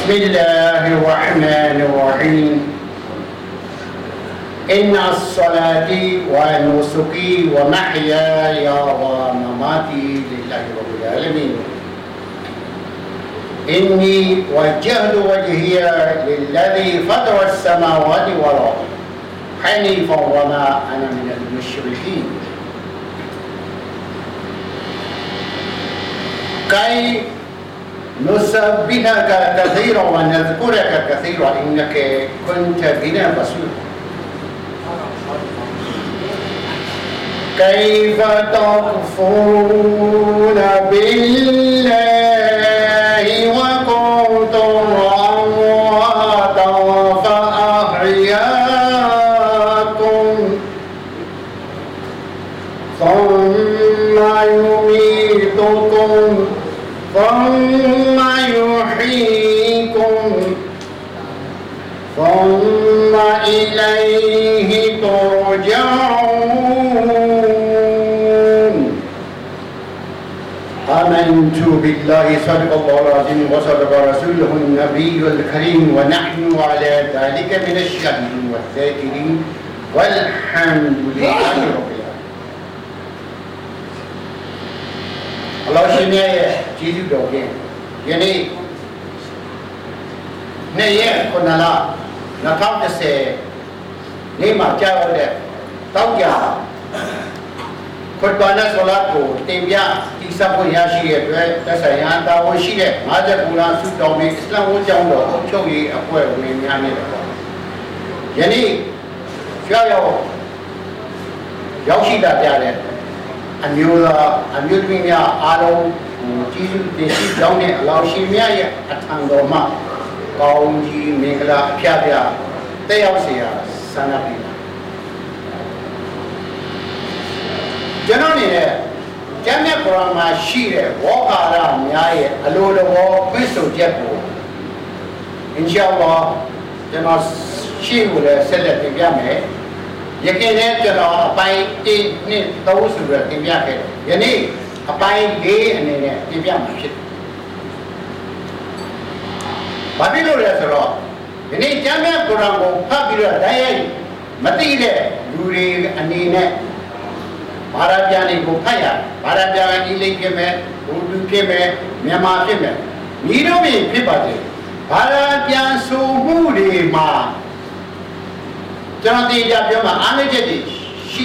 بسم الله الرحمن الرحيم. إن الصلاة ونسكي ومحياي ومماتي لله رب العالمين. إني وجهت وجهي للذي فطر السماوات والأرض. حنيفا وما أنا من المشركين. كي نسبحك كثيرا ونذكرك كثيرا إنك كنت بنا بصيرا كيف تكفرون بالله؟ بالله صدق الله العظيم وصدق رسوله النبي الكريم ونحن على ذلك من الشاهدين والذاكرين والحمد لله رب العالمين. الله 现在也继续表现，因为那也困难了，那他们是立马加油的，到家。 ခွတ်ပါနဲ့ဆိုလာကိုတင်ပြတိစပ်ဖို့ရရှိတဲ့အတွက်သက်ဆိုင်ရာတာဝန်ရှိတဲ့50ကူလာစုတော်မင်းအစ္စလာမ်ဝတ်ကြောင်းတော်အုပ်ချုပ်ရေးအဖွဲ့ဝင်များနဲ့တော့ယနေ့ကြောက်ရောက်ရောက်ရှိလာကြတဲ့အမျိုးသားအမျိုးသမီးများအားလုံးကြီးစုတင်ရှိကြောင်းတဲ့အလောင်းရှင်မြတ်ရဲ့အထံတော်မှာကောင်းကြီးမင်္ဂလာအဖျားဖျားတက်ရောက်စေရဆန္ဒပြု ကျွန်တော်အနေနဲ့ကျမ်းမြတ်ကုရ်အာန်မှာရှိတဲ့ဝေါကာရများရဲ့အလိုတော်ပြည့်စုံချက်ကိုအင်ရှာအလ္လာဟ်ကျွန်တော်ရှေ့ကိုလည်းဆက်လက်တင်ပြမယ်ယခင်နဲ့ကျွန်တော်အပိုင်း1နှစ်3ဆိုပြီးတင်ပြခဲ့တယ်ယနေ့အပိုင်း4အနေနဲ့တင်ပြမှာဖြစ်တယ်ဘာဖြစ်လို့လဲဆိုတော့ယနေ့ကျမ်းမြတ်ကုရ်အာန်ကိုဖတ်ပြီးတော့တိုင်းရိုက်မသိတဲ့လူတွေအနေနဲ့ ဘာသာပြန်တွေကိုဖတ်ရဘာသာပြန်အင်္ဂလိပ်ဖြစ်မယ်ဘူဒူဖြစ်မယ်မြန်မာဖြစ်မယ်မိတို့မြင်ဖြစ်ပါတယ်ဘာသာပြန်ဆိုမှုတွေမှာကျွန်တော်တင်ပြပြောမှာအားနည်းချက်တွေရှိ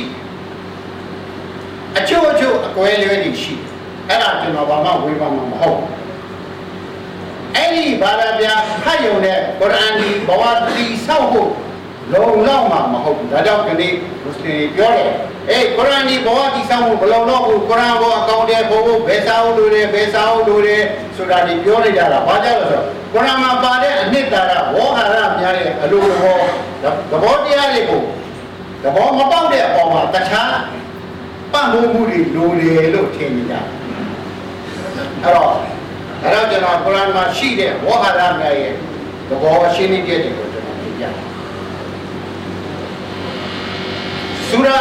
အချို့အချို့အကွဲလွဲတွေရှိအဲ့ဒါကျွန်တော်ဘာမှဝေဖန်မှာမဟုတ်အဲ့ဒီဘာသာပြန်ဖတ်ရုံနဲ့ကုရ်အာန်ဒီဘဝတိဆောက်ဖို့ လုံလောက်မှာမဟုတ်ဘူးဒါကြောင့်ဒီနေ့မွတ်စလင်ပြောတယ်အေးကုရ်အာန်ဒီဘဝတိဆောက်ဖို့ဘလုံတော့ဘူးကုရ်အာန်ဘောအကောင့်ထဲပို့ဖို့ဘယ်စာအုပ်လိုတယ်ဘယ်စာအုပ်လိုတယ်ဆိုတာဒီပြောနေကြတာဘာကြောင့်လဲဆိုတော့ကုရ်အာန်မှာပါတဲ့အနှစ်သာရဝေါဟာရများတဲ့အလိုတော်သဘောတရားတွေကိုသဘောမပေါက်တဲ့အပေါ်မှာတခြားပံ့ပိုးမှုတွေလိုတယ်လို့ထင်နေကြအဲ့တော့အဲ့တော့ကျွန်တော်ကုရ်အာန်မှာရှိတဲ့ဝေါဟာရများရဲ့သဘောရှင်းနေချက်တွေကိုကျွန်တော်ပြပြဆူရာ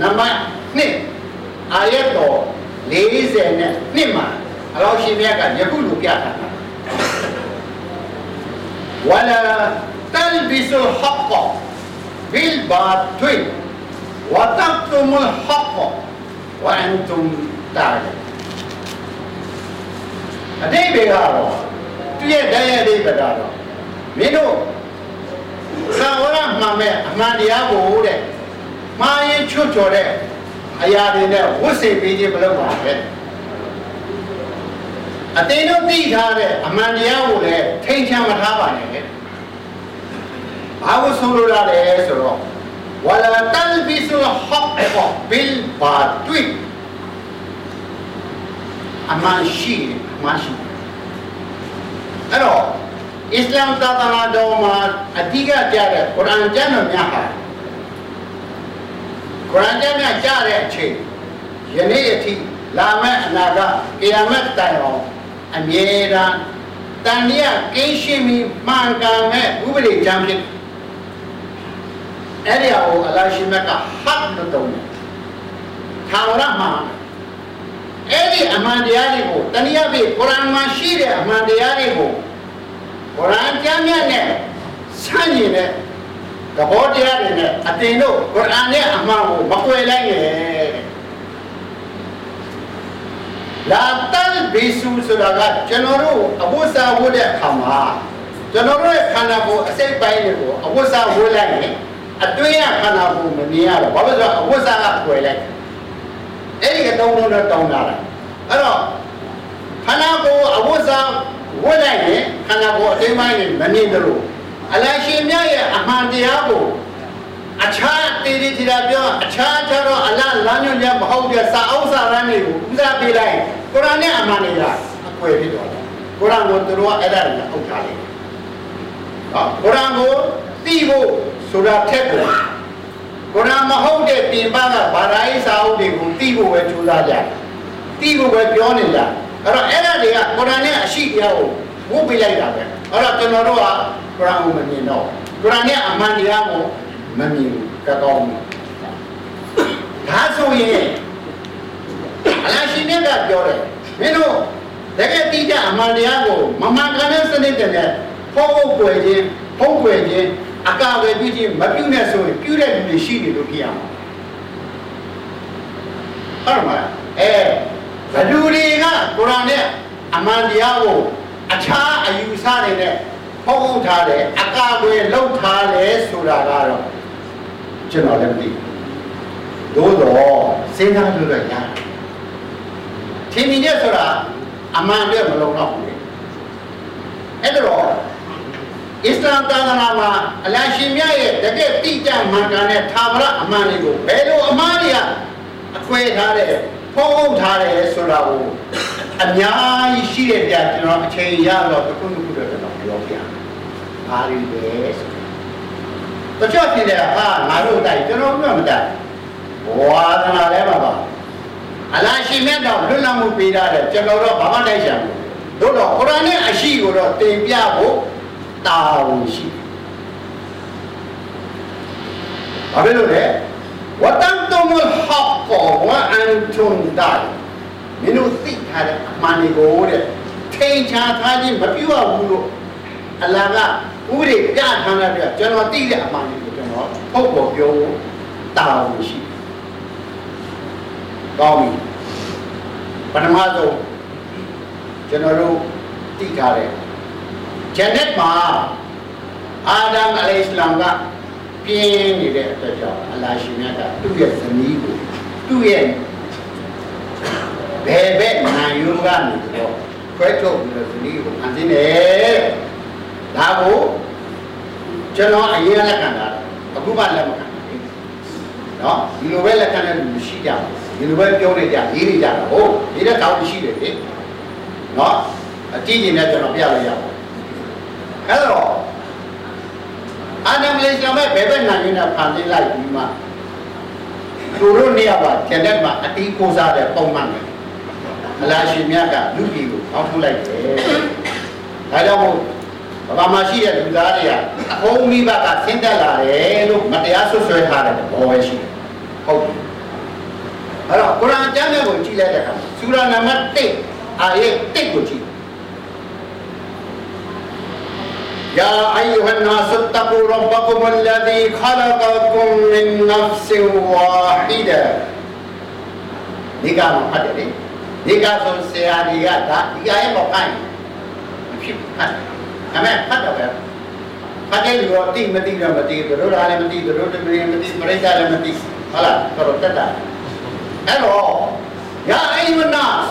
နံပါတ်2အာယတ်တော်40နဲ့2မှာအလောရှိမြတ်ကယခုလိုပြတာဝလာ تلبسوا الحق بالباطل وتكتموا الحق وانتم تعلمون အတိတ်တွေကတော့သူရဲ့တရားအတိတ်ကတော့မင်းတို့သာဝရမှန်မဲ့အမှန်တရားကိုတဲ့ မှားရင်ချွတ်ချော်တဲ့အရာတွေနဲ့ဝတ်စေပေးခြင်းမလုပ်ပါနဲ့အတိတ်တို့သိထားတဲ့အမှန်တရားကိုလည်းထိန်ချမ်းမထားပါနဲ့ဘာကိုဆိုလိုရလဲဆိုတော့ဝလာတလ်ဘီဆူလ်ဟက်ဘီလ်ဘာတွီအမှန်ရှိအမှန်ရှိအဲ့တော့အစ္စလာမ်သာသနာတော်မှာအဓိကကြတဲ့ကုရ်အာန်ကျမ်းတော်များဟာ ကုရ်အာန်ကျမ်းများကြားတဲ့အချိန်ယနေ့အထိလာမယ့်အနာဂတ်ကိယာမတ်တိုင်အောင်အမြဲတမ်းတန်မြတ်ကင်းရှင်းပြီးမှန်ကန်မဲ့ဥပဒေကျမ်းဖြစ်အဲ့ဒီအကိုအလရှိမြတ်ကဟတ်လို့တုံးတယ်ထာဝရမှာအဲ့ဒီအမှန်တရားတွေကိုတနည်းအားဖြင့်ကုရ်အာန်မှာရှိတဲ့အမှန်တရားတွေကိုကုရ်အာတရားမြတ်နဲ့ဆန့်ကျင်တဲ့ သဘောတရားတွေနဲ့အတင်တို့ကုရ်အာန်နဲ့အမှန်ကိုမကွယ်လိုက်နဲ့လာတန်ဘီဆူဆိုတာကကျွန်တော်တို့အဝတ်စားဝတ်တဲ့အခါမှာကျွန်တော်တို့ရဲ့ခန္ဓာကိုယ်အစိတ်ပိုင်းတွေကိုအဝတ်စားဝတ်လိုက်ရင်အတွင်းရခန္ဓာကိုယ်မမြင်ရတော့ဘာလို့လဲဆိုတော့အဝတ်စားကကွယ်လိုက်အဲ့ဒီအတုံးလုံးတော့တောင်းတာလားအဲ့တော့ခန္ဓာကိုယ်အဝတ်စားဝတ်လိုက်ရင်ခန္ဓာကိုယ်အစိတ်ပိုင်းတွေမမြင်ကြလို့ အလရှင်မြတ်ရဲ့အမှန်တရားကိုအခြားတေဒီတီရာပြောအခြားခြားတော့အလလမ်းညွှန်ချက်မဟုတ်တဲ့စာအုပ်စာရမ်းတွေကိုဥစားပေးလိုက်ကုရ်အာန်နဲ့အမှန်တွေကအကွယ်ဖြစ်သွားတယ်ကုရ်အာန်ကိုသူတို့ကအဲ့ဒါကိုအုပ်ထားလိုက်နော်ကုရ်အာန်ကိုသိဖို့ဆိုတာထက်ကိုကုရ်အာန်မဟုတ်တဲ့ပြင်ပကဘာသာရေးစာအုပ်တွေကိုသိဖို့ပဲကြိုးစားကြတယ်သိဖို့ပဲပြောနေကြအဲ့တော့အဲ့ဒါတွေကကုရ်အာန်နဲ့အရှိတရားကို ဝုတ်ပေးလိုက်တာပဲအဲ့တော့ကျွန်တော်တို့ကကုရ်အာန်ကိုမမြင်တော့ကုရ်အာန်နဲ့အမှန်တရားကိုမမြင်ဘူးကကောင်းဘူးဒါဆိုရင်အလားရှိမြတ်ကပြောတယ်မင်းတို့တကယ်တိကျအမှန်တရားကိုမမှန်ကန်တဲ့စနစ်နဲ့ဖုံးဖို့ွယ်ခြင်းဖုံးွယ်ခြင်းအကာအကွယ်ပြုခြင်းမပြုနဲ့ဆိုရင်ပြုတဲ့လူတွေရှိတယ်လို့ဖြစ်ရမှာဟုတ်မှာအဲဘယ်သူတွေကကုရ်အာန်နဲ့အမှန်တရားကို အခြားအယူဆတွေနဲ့ဖုံးထားတယ်အကာအကွယ်လုပ်ထားတယ်ဆိုတာကတော့ကျွန်တော်လည်းမသိဘူးသို့တော့စဉ်းစားလို့တော့ရတယ်ထင်မြင်ရဆိုတာအမှန်အတွက်မလုံတော့ဘူးလေအဲ့တော့အစ္စလာမ်သာသနာမှာအလရှင်မြတ်ရဲ့တကယ်တိကျမှန်ကန်တဲ့သာဝရအမှန်တွေကိုဘယ်လိုအမှားတွေကအခွဲထားတဲ့ ဖုံးထားတယ်ဆိုတာကိုအများကြီးရှိတဲ့ပြကျွန်တော်အချိန်ရတော့တစ်ခုတစ်ခုတော့ကျွန်တော်ပြောပြ။အားရည်ပဲဆိုတချို့ဖြစ်တယ်ဟာငါတို့တိုက်ကျွန်တော်တို့မတိုက်ဝါသနာလည်းမပါအလားရှိမြတ်တော့လွတ်လပ်မှုပေးတာတယ်ကျွန်တော်တို့ဘာမှတိုက်ချင်ဘူးတို့တော့ကုရ်အာန်နဲ့အရှိကိုတော့တင်ပြဖို့တာဝန်ရှိဘာဖြစ်လို့လဲဝတန်တုမ လ်ဟက်ကောဝအန်တုန်ဒါမင်းတို့သိထားတဲ့အမှန်တွေကိုတဲ့ထိန်ချထားခြင်းမပြုတ်ဘူးလို့အလ္လာဟ်ကဥပဒေပြထားတဲ့အတွက်ကျွန်တော်သိတဲ့အမှန်တွေကိုကျွန်တော်ထုတ်ပေါ်ပြောဖို့တာဝန်ရှိကောင်းပြီပထမဆုံးကျွန်တော်တို့သိထားတဲ့ဂျန်နတ်မှာအာဒမ်အလိုင်စလမ်ကပြင်းနေတဲ့အတွက်ကြောင့်အလာရှင်မြတ်ကသူ့ရဲ့ဇနီးကို သူ့ရဲ့ဘယ်ဘက်နာယုံကနေတော့ခွဲထုတ်ပြီးတော့ဇနီးကိုဖန်ဆင်းတယ်ဒါကိုကျွန်တော်အရင်လက်ခံတာအခုမှလက်မခံဘူးနော်ဒီလိုပဲလက်ခံတဲ့လူရှိကြတယ်ဒီလိုပဲပြောနေကြရေးနေကြတာဟုတ်ဒီတဲ့ကောင်းရှိတယ်လေနော်အကြည့်ရင်လည်းကျွန်တော်ပြလို့ရပါအဲ့တော့အာနမ်လေးဆံမဲ့ဘယ်ဘက်နိုင်နေတာဖန်ဆင်းလိုက်ပြီးမှ သူတို့နေရာပါကျန်တဲ့မှာအတီးကိုစားတဲ့ပုံမှန်တယ်အလားရှင်မြတ်ကလူကြီးကိုအောက်ထုတ်လိုက်တယ်ဒါကြောင့်မို့ဘာမှရှိတဲ့လူသားတွေကအုံးမိဘကဆင်းသက်လာတယ်လို့မတရားဆွဆွဲထားတဲ့ဘောပဲရှိတယ်ဟုတ်ပြီအဲ့တော့ကုရ်အာန်ကျမ်းကိုကြည့်လိုက်တဲ့အခါဆူရာနံပါတ်1အာယတ်1ကိုကြည့် يا أيها الناس اتقوا ربكم الذي خلقكم من نفس واحدة ဒီကမှာဖတ်တယ်လေဒီကဆိုဆရာကြီးကဒါဒီကရဲ့မဖိုင်ဖြစ်ဖတ်အမေဖတ်တော့ပဲဖတ်တယ်လို့တိမတိတော့မတိဘူးတို့လည်းမတိဘူးတို့လည်းမတိပရိသတ်လည်းမတိဟုတ်လားတော့တက်တာအဲ့တော့ يا أيها الناس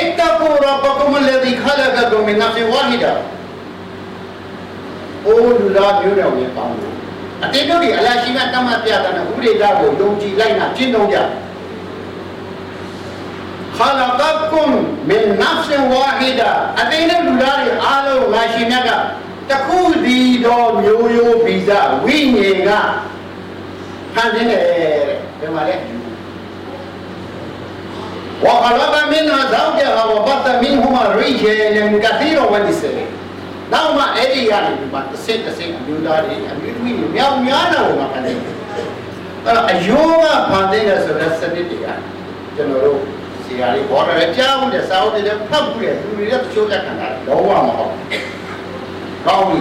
اتقوا ربكم الذي خلقكم من نفس واحدة အိုးလူသားမျိုးတော်ရဲ့ပေါင်းလို့အတင်းတို့ဒီအလရှိကတတ်မှတ်ပြတာနဲ့ဥပဒေသားကိုယုံကြည်လိုက်တာကျင့်သုံးကြခလကကုမ်မင်နဖ်ဝါဟီဒါအတင်းတို့လူသားတွေအားလုံးလာရှိမြတ်ကတခုဒီတော်မျိုးရိုးဗီဇဝိညာဉ်ကဖန်ဆင်းတယ်တဲ့ဒီမှာလေဝခလကမင်ဟာဇောက်ကြဟာဝဘတ်မင်ဟူမာရိဂျေလန်ကသီရဝဒီစရီ မှအဲ့ဒီကနေဒီမှာတစ်ဆင့်တစ်ဆင့်အမျိုးသားတွေအမျိုးသမီးတွေမြောက်များတာကိုမှခဏအဲ့တော့အယိုးကဖန်တဲ့ဆိုတဲ့စနစ်တွေကကျွန်တော်တို့ဆရာတွေဘောတယ်ကြားမှုတဲ့စာအုပ်တွေဖတ်မှုတဲ့သူတွေတချို့လက်ခံတာလုံးဝမဟုတ်ကောင်းပြီ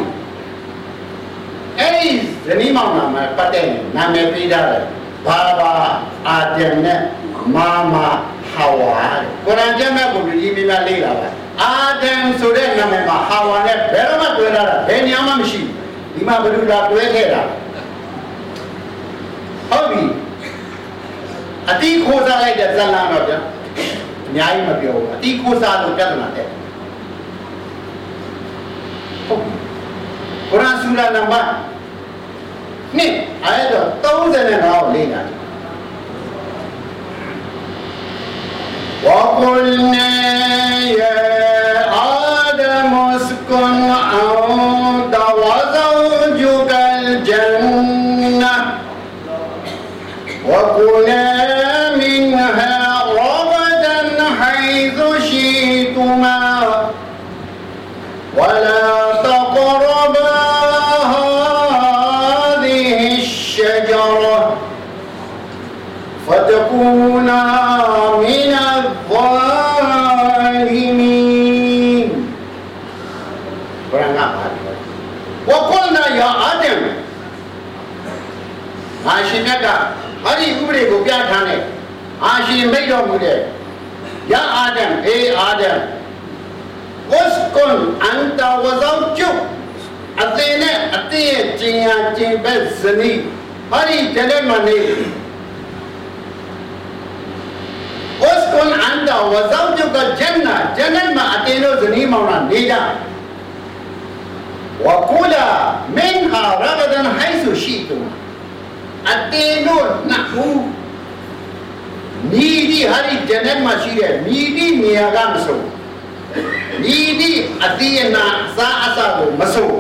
ဇနီးမောင်နှံမှာပတ်တဲ့နာမည်ပေးထားတယ်ဘာဘာအာဒမ်နဲ့မာမာ ဟာဝါတဲ့ကုရ်အာန်ကျမ်းမှာကိုဒီမိမလေးလာပါအာဒမ်ဆိုတဲ့နာမည်မှာဟာဝါနဲ့ဘယ်တော့မှတွေ့ရတာဘယ်နေရာမှမရှိဘူးဒီမှာဘယ်လိုလာတွေ့ခဲ့တာဟုတ်ပြီအတိခိုးစားလိုက်တဲ့ဇလန်တော့ဗျာအများကြီးမပြောဘူးအတိခိုးစားလို့ပြဿနာတက်ဟုတ်ပြီကုရ်အာန်ဆူရာနံပါတ်နှစ်အဲ့တော့35ကိုလေ့လာတယ် وقلنا يا آدم اسكن أنت وزوجك الجنة. အာရှင်မြတ်ကဟာဒီဥပဒေကိုပြဋ္ဌာန်းတယ်အာရှင်မိတ်တော်မူတယ်ယာအာဒမ်အေးအာဒမ်ဝတ်ကွန်အန်တာဝဇောကျုအသင်နဲ့အသင်ရဲ့ကျင်ညာကျင်ဘက်ဇနီးဟာဒီတလည်းမနေ اسكن انت وزوجك الجنه جنه ما اتينو زني مونا نيجا وكلا منها رغدا حيث အတေတို့နှစ်ဦးမိဒီဟာဒီဂျန်နက်မှာရှိတဲ့မိဒီနေရာကမဆုံးမိဒီအတိယနာစာအစကိုမဆုံး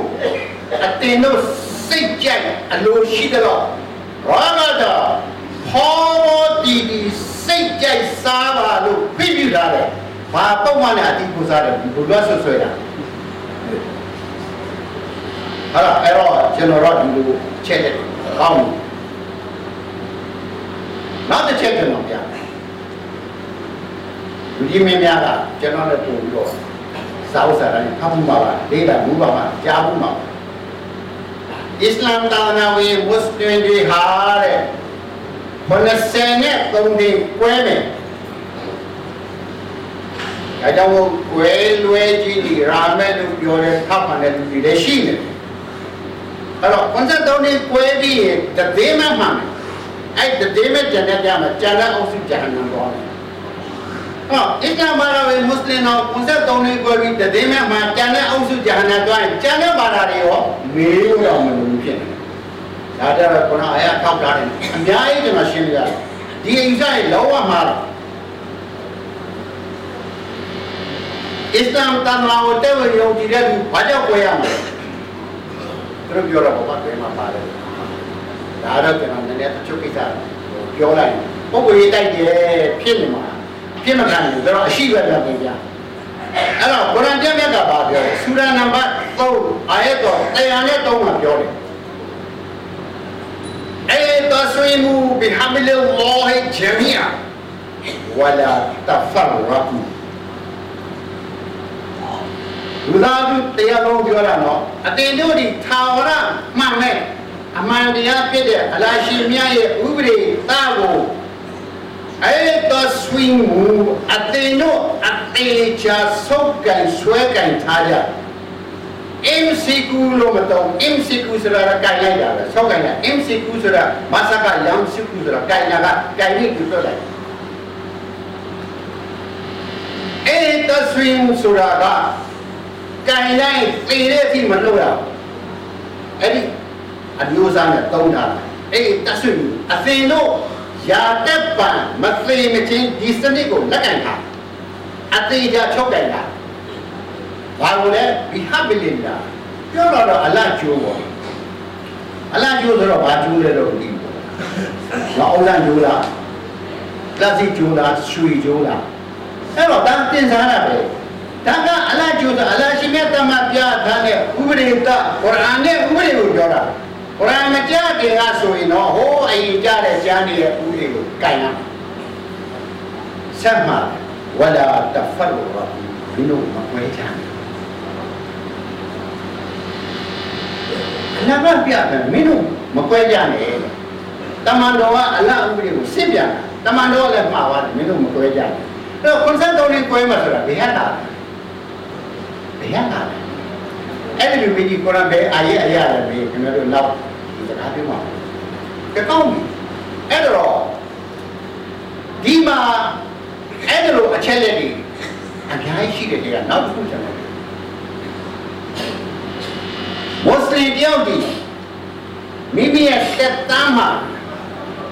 အတေတို့စိတ်ကြိုက်အလိုရှိတော့ရာဂတာဟောမောတီတီစိတ်ကြိုက်စားပါလို့ပြပြထားတယ်ဘာပုံမှန်နဲ့အတိကိုစားတယ်ဘုရားဆွဆွဲတာအဲ့တော့အဲ့တော့ကျွန်တော်တို့ဒီလိုချက်တယ်ကောင်း နောက်တစ်ချက်ကျွန်တော်ပြ။လူကြီးမင်းများကကျွန်တော်လည်းပို့ပြီးတော့စာဥစ္စာတိုင်းဖတ်မှုပါပါလေးတာဘူးပါပါကြားမှုပါအစ္စလာမ်တာနာဝေမွတ်စလင်တွေဟာတဲ့90နဲ့3နှစ်ကွဲမယ်အဲကြောင့်ကွဲလွဲကြီးဒီရာမဲလို့ပြောတဲ့ထောက်ပံ့တဲ့လူတွေလည်းရှိနေတယ်အဲ့တော့93နှစ်ကွဲပြီးရင်တသေးမှမှမယ် အဲ့တသေးမဲ့ကျန်တဲ့ကြမှာကျန်တဲ့အုပ်စုဂျဟန္နမ်သွားတယ်ဟောအစ္စလာမ်ဘာသာဝင်မွတ်စလင်တော်93နှစ်ကွဲပြီးတသေးမဲ့မှာကျန်တဲ့အုပ်စုဂျဟန္နမ်သွားရင်ကျန်တဲ့ဘာသာတွေရောမေးလို့တော့မလို့ဖြစ်နေတယ်ဒါကြတော့ခုနအရာထောက်ထားတယ်အများကြီးကျွန်တော်ရှင်းပြရတယ်ဒီအိမ်ဆိုင်လောကမှာအစ္စလာမ်တန်လာကိုတဲ့ဝင်ယုံကြည်တဲ့လူဘာကြောင့်ကြွယ်ရမလဲသူတို့ပြောတော့ဘာမှမှာပါတယ် ဒါတော့ကျွန်တော်နည်းနည်းတချို့ကိစ္စပြောလိုက်ပုံကိုရေးတိုက်တယ်ဖြစ်နေမှာဖြစ်မခံဘူးဒါတော့အရှိပဲပြောပြပြအဲ့တော့ကုရ်အာန်ကျမ်းမြတ်ကဘာပြောလဲဆူရာနံပါတ်3အာယတ်တော်တရားနဲ့3မှာပြောတယ်အေတာဆွေမူဘီဟမ်လလာဟ်ဂျမီယာဝလာတဖရရကူလူသားတို့တရားလုံးပြောတာနော်အတင်တို့ဒီသာဝရမှန်မဲ့ အမှန်တရားဖြစ်တဲ့အလာရှင်မြတ်ရဲ့ဥပဒေသားကိုအဲ့တော့ဆွေးမှုအတင်တို့အသေးချာဆုပ်ကန်ဆွဲကန်ထားကြ MCQ လို့မတော့ MCQ ဆိုတာကကြိုင်လိုက်တာပဲဆောက်ကြိုင်တာ MCQ ဆိုတာမဆကယမ် CQ ဆိုတာကြိုင်တာကကြိုင်နေကြည့်တော့လိုက်အဲ့တဆွေးမှုဆိုတာကကြိုင်လိုက်သေတဲ့အထိမလုပ်ရဘူးအဲ့ဒီ အမျိုးသားနဲ့တုံးတာအဲ့တဆွေးမှုအသင်တို့ရာတက်ပံမသေမချင်းဒီစနစ်ကိုလက်ကန်ထားအသေးချချုပ်ကြိုင်တာဘာလို့လဲဘီဟာဘီလင်ဒါပြောတော့တော့အလတ်ကျိုးပေါ့အလတ်ကျိုးဆိုတော့ဘာကျိုးလဲတော့မသိဘူးငါအုံလန့်ကျိုးလားလက်စီကျိုးလားရွှေကျိုးလားအဲ့တော့တန်းတင်စားတာပဲဒါကအလတ်ကျိုးဆိုအလတ်ရှိမြတ်တမပြထားတဲ့ဥပဒေတကုရ်အာန်နဲ့ဥပဒေကိုပြောတာ ကုရ်အာန်မကြားခင်ကဆိုရင်တော့ဟိုးအရင်ကြားတဲ့ကျမ်းတွေရဲ့ဥပဒေကိုကိုင်ရမယ်ဆက်မှာဝလာတဖတ်လို့ဘီလို့မကွဲချမ်းအလကပြတယ်မင်းတို့မကွဲကြနဲ့တမန်တော်ကအလဥပဒေကိုစစ်ပြန်တာတမန်တော်လည်းမှားပါတယ်မင်းတို့မကွဲကြနဲ့အဲ့တော့53နဲ့ကွဲမှာဆိုတာဘယ်ဟတ်တာဘယ်ဟတ်တာ အဲ့ဒီလိုပြီးဒီကုရ်အာန်ပဲအာရဲ့အရာလည်းပဲခင်ဗျားတို့နောက်ဒီစကားပြောမှာကကောင်းပြီအဲ့တော့ဒီမှာအဲ့ဒီလိုအချက်လက်တွေအများကြီးရှိတဲ့တေကနောက်တစ်ခုကျွန်တော်မွတ်စလင်တယောက်ဒီမိမိရဲ့စက်တမ်းမှာ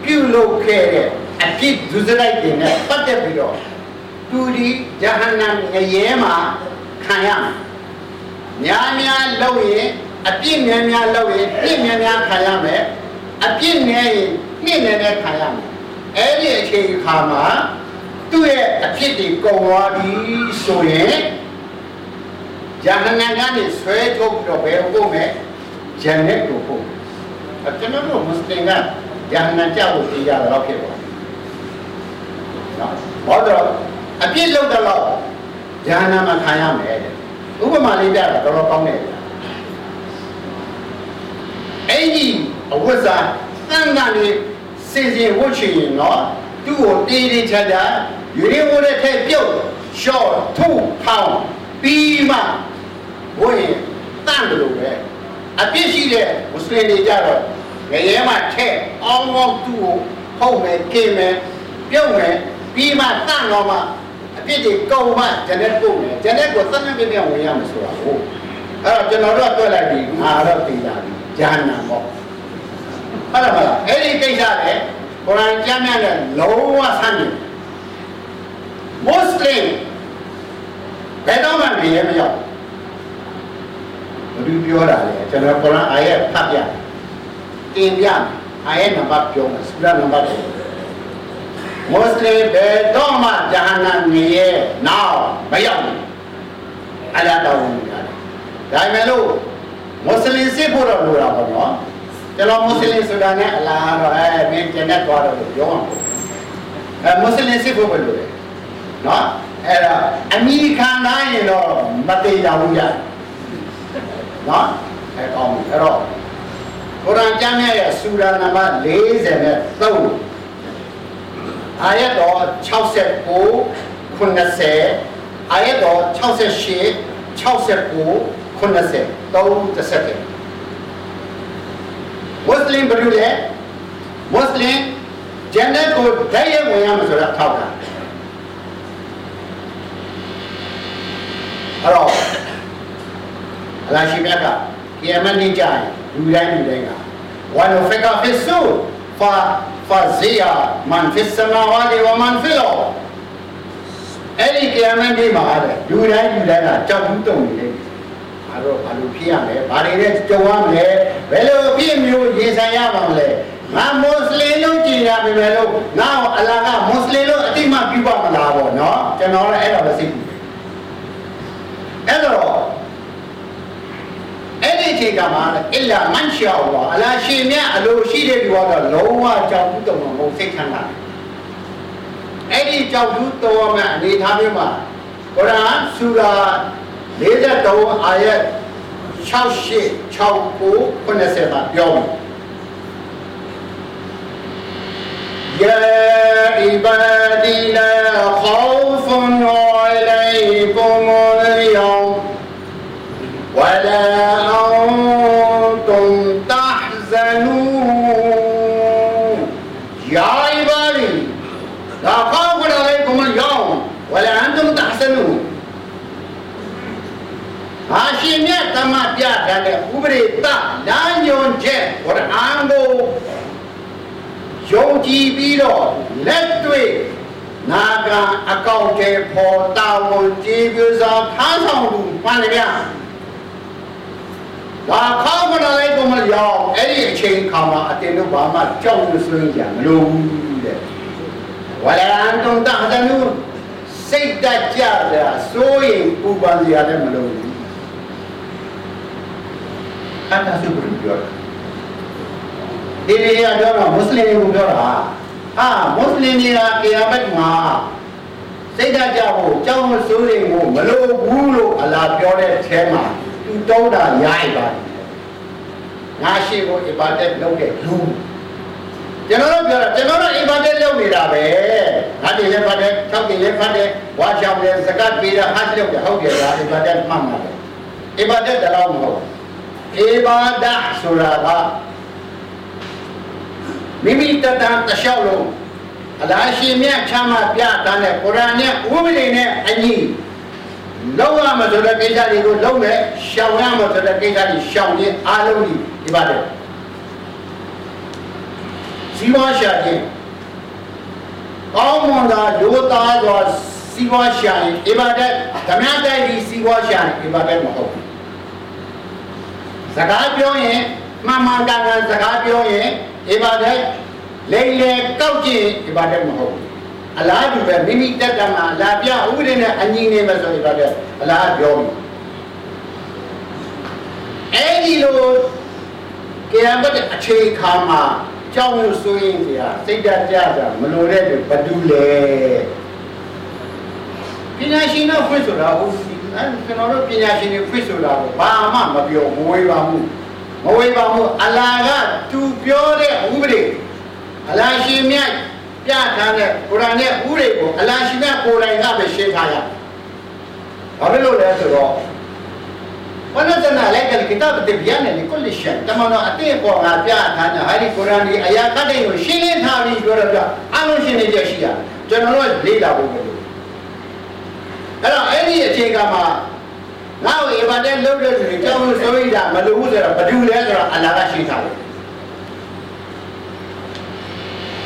ပြုလုပ်ခဲ့တဲ့အဖြစ်ဒုစရိုက်တွေနဲ့ပတ်သက်ပြီးတော့သူဒီဂျဟန္နမ်ငရဲမှာခံရမယ် များများလုပ်ရင်အပြစ်များများလုပ်ရင်ပြစ်များများခံရမယ်အပြစ်နည်းရင်ပြစ်နည်းနည်းခံရမယ်အဲ့ဒီအချိန်ခါမှာသူ့ရဲ့အဖြစ်တွေကုန်သွားပြီဆိုရင်ဂျာဟနန်ကနေဆွဲထုတ်ပြီးတော့ဘယ်ဖို့မဲ့ဂျန်နက်ကိုပို့အကျွန်တော်တို့မွတ်စလင်ကဂျာဟနန်ကြောက်လို့သိရတော့ဖြစ်သွားနော်ဘာလို့အပြစ်လုပ်တော့ဂျာဟနန်မှာခံရမယ်တဲ့ ဥပမာလေးပြတာတော်တော်ကောင်းတယ်အဲ့ဒီအဝတ်စားတန်ကနေစင်စင်ဝတ်ချင်ရင်တော့သူ့ကိုတေးတေးချာချာယူရင်းဝတ်တဲ့ထက်ပြုတ်ရှော့ထုထောင်းပြီးမှဝတ်ရင်တန်တယ်လို့ပဲအပြစ်ရှိတဲ့မွတ်စလင်တွေကြတော့ငရဲမှာထက်အောင်းအောင်းသူ့ကိုဖုတ်မယ်กินမယ်ပြုတ်မယ်ပြီးမှတန်တော့မှအ ပြစ်တွေကုန်မှဂျန်နက်ပို့မယ်ဂျန်နက်ကိုသတ်မှတ်ပြပြဝင်ရမယ်ဆိုတာဟုတ်အဲ့တော့ကျွန်တော်တို့ကတွေ့လိုက်ပြီငါတော့သိတာပြီဂျာနံပေါ့ဟုတ်လားမလားအဲ့ဒီကိစ္စနဲ့ကုရ်အာန်ကျမ်းမြတ်နဲ့လုံးဝဆန်းတယ်မွတ်စလင်ဘယ်တော့မှနေရမရောက်ဘူးပြောတာလေကျွန်တော်ကုရ်အာန်အာယတ်ဖတ်ပြတင်ပြအာယတ်နံပါတ်ပြောမယ်စူရာနံပါတ်ပြော မွတ်စလင်ဘယ်တော့မှဂျာနံနေရနောက်မရောက်ဘူးအလားတော်ဝင်ကြတယ်ဒါပေမဲ့လို့မွတ်စလင်စစ်ဖို့တော့လိုတာပေါ့နော်ကျွန်တော်မွတ်စလင်ဆိုတာနဲ့အလားတော့အဲမင်းကျန်တဲ့သွားတော့ပြောမှာပေါ့အဲမွတ်စလင်စစ်ဖို့ပဲလိုတယ်နော်အဲ့ဒါအမိခံနိုင်ရင်တော့မသေးကြဘူးကြနော်အဲကောင်းပြီအဲ့တော့ကုရ်အာန်ကျမ်းရဲ့စူရာနံပါတ်43 အာယတ်တော်69 90အာယတ်တော်68 69 90 30မွတ်စလင်ဘယ်လိုလဲမွတ်စလင်ဂျန်နတ်ကိုဓာတ်ရဝင်ရမှာဆိုတာထောက်တာအဲ့တော့အလာရှိမြတ်ကကိယမတ်နေ့ကျရင်လူတိုင်းလူတိုင်းကဝါနိုဖက်ကဖစ် ဆူဖာဖာဇီယာမန်ဖစ်ဆမာဝါဒီဝမန်ဖီလောအဲ့ဒီကိယမတ်နေ့မှာတဲ့လူတိုင်းလူတိုင်းကကြောက်ဘူးတုံနေတယ်ဘာလို့ဘာလို့ဖြစ်ရမလဲဘာတွေနဲ့ကြုံရမလဲဘယ်လိုအဖြစ်မျိုးရင်ဆိုင်ရမှာမလဲငါမွတ်စလင်လို့ကြည်ရပြီပဲလို့ငါ့အလာကမွတ်စလင်လို့အတိမပြုပါမလားပေါ့နော်ကျွန်တော်လည်းအဲ့တော့ပဲစိတ်ကူအဲ့တော့ အဲ့ဒီအချိန်ကမှအလ္လာမန်ရှာအလ္လာအလာရှင်မြတ်အလိုရှိတဲ့လူကတော့လုံးဝကြောက်ဘူးတုံမှာမဟုတ်စိတ်ချမ်းသာအဲ့ဒီကြောက်ဘူးတုံမှာအနေထားမျိုးမှာကုရ်အာန်ဆူရာ53အာယတ်68 69 90မှာပြောတယ် يا عبادي لا خوف တဲ့ဥပရိသလမ်းညွန်ချက်ဝရအာန်ကိုယုံကြည်ပြီးတော့လက်တွေ့နာဂံအကောင့်တွေပေါ်တာဝန်ကြည်ပြစွာဖမ်းဆောင်သူမှန်တယ်ဗျာဒါခေါင်းမလိုက်ကုန်မရောအဲ့ဒီအချိန်ခါမှာအတင်တို့ဘာမှကြောက်လို့ဆိုရင်မလို့ဘူးတဲ့ဝလန်တုံတဟဒနုစိတ်တကြတာစိုးရင်ပူပန်စရာလည်းမလိုဘူး အဲ့ဒါစုပ်ပြောတာဒီနေရာပြောတော့မွတ်စလင်တွေကိုပြောတာဟာမွတ်စလင်တွေကကေယာမတ်မှာစိတ်ဓာတ်ကြဖို့ကြောင်းမစိုးရင်ကိုမလိုဘူးလို့အလာပြောတဲ့အထဲမှာသူတောင်းတာရိုက်ပါတယ်ငါရှိကိုအဘာတက်လုပ်တဲ့လူကျွန်တော်တို့ပြောတာကျွန်တော်တို့အဘာတက်လုပ်နေတာပဲငါတင်လည်းဖတ်တယ်၆တင်လည်းဖတ်တယ်ဝါချောင်းလည်းစကတ်ပေးတာဟတ်လုပ်တယ်ဟုတ်တယ်လားအဘာတက်မှတ်မှာပဲအဘာတက်တလောက်မဟုတ် အဘာဒဆိုတာကမိမိတတန်တလျှောက်လုံးအလားရှိမြတ်ချမ်းသာပြတန်းတဲ့ကုရ်အာန်နဲ့ဥပဒေနဲ့အညီလောက်ရမှာဆိုတဲ့ကိစ္စတွေကိုလုံးမယ်ရှောင်ရမှာဆိုတဲ့ကိစ္စတွေရှောင်ခြင်းအားလုံးဒီဒီပါတယ်စီဝါရှာခြင်းကောင်းမွန်တာလူသားစွာစီဝါရှာရင်ဒီပါတယ်ဓမ္မတိုက်ဒီစီဝါရှာရင်ဒီပါတယ်မဟုတ်ဘူး စကားပြောရင်မှန်မှန်ကန်ကန်စကားပြောရင်ဒီပါတယ်လိမ့်လေကောက်ကြည့်ဒီပါတယ်မဟုတ်ဘူးအလားတူပဲမိမိတက်တမှာလာပြဥပဒေနဲ့အညီနေမယ်ဆိုရင်တော့အလားပြောပြီအဲ့ဒီလိုကေရပတ်အခြေခါမှာကြောင်းလို့ဆိုရင်ကြာစိတ်ဓာတ်ကြတာမလိုတဲ့ဘဒူလေပညာရှင်တော့ဖွင့်ဆိုတာဟုတ်စီ အဲကျွန်တော်တို့ပညာရှင်တွေဖွင့်ဆိုတာကိုဘာမှမပြောမဝေးပါဘူးမဝေးပါဘူးအလားကသူပြောတဲ့ဥပဒေအလားရှင်မြတ်ပြထားတဲ့ကုရ်အာန်ရဲ့ဥရိကိုအလ္လာဟ်ရှင်ကကိုယ်တိုင်ကပဲရှင်းထားရ။ဘာဖြစ်လို့လဲဆိုတော့ဝနဇနာလိုက်ကလ်ကီတာဘ်တဘီယန်လီကုလ်ရှိတမန်တော်အတိအပေါ်ငါပြထားတဲ့ဟာဒီကုရ်အာန်ဒီအရာကတဲ့ကိုရှင်းလင်းထားပြီးပြောရပြအလုံးရှင်းနေကြရှိရ။ကျွန်တော်တို့လေ့လာဖို့ပဲလို့။ အဲ့တော့အဲ့ဒီအခြေကမှာငါ့ကိုအဘာတဲ့လုပ်တဲ့လူတွေကြောင်းလို့ဆိုရတာမလို့ဘူးဆိုတော့ဘယ်သူလဲဆိုတော့အလ္လာဟ်ကရှင်းထားတယ်။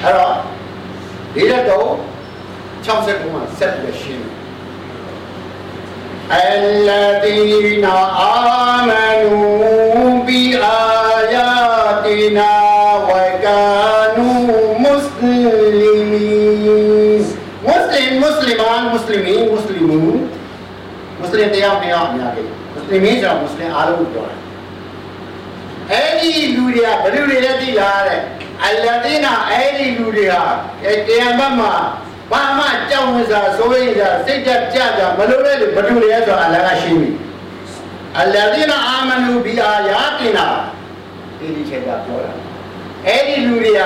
အဲ့တော့ဒီတော့60မှာဆက်လက်ရှင်း الذين آمنوا လင်တယောက်နှစ်ယောက်အများကြီးမွတ်စလင်မင်းကျွန်တော်မွတ်စလင်အားလုံးကိုပြောတာအဲ့ဒီလူတွေကဘယ်လူတွေလဲသိလားတဲ့အလတိနာအဲ့ဒီလူတွေဟာတရားဘက်မှာဘာမှကြောက်မစားစိုးရိမ်စားစိတ်ဓာတ်ကြကြမလို့လေဘယ်လူတွေလဲဆိုတာအလကရှိပြီအလတိနာအာမနူဘီအာယာတိနာဒီဒီချက်ကပြောတာအဲ့ဒီလူတွေက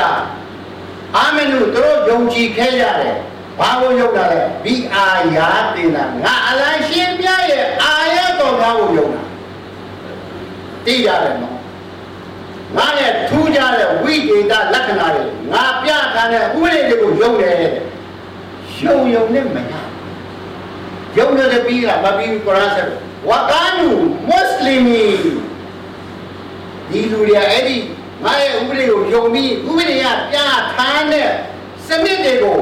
အာမနူသူတို့ယုံကြည်ခဲ့ရတယ် ဘာကိုယုံတာလဲဘီအာယာတိနာငါအလ္လာဟ်ရှင်းပြရဲ့အာယတ်တော်ငါကိုယုံတာသိရတယ်နော်ငါရဲ့ထူးခြားတဲ့ဝိဒေတာလက္ခဏာတွေငါပြထားတဲ့ဥပဒေတွေကိုယုံတယ်ယုံယုံနဲ့မရယုံတဲ့ပြီးကမပြီးကုရ်အာန်ဆက်ဝကာနူမွတ်စလင်ဒီလူတွေအဲ့ဒီငါရဲ့ဥပဒေကိုယုံပြီးဥပဒေကပြထားတဲ့စနစ်တွေကို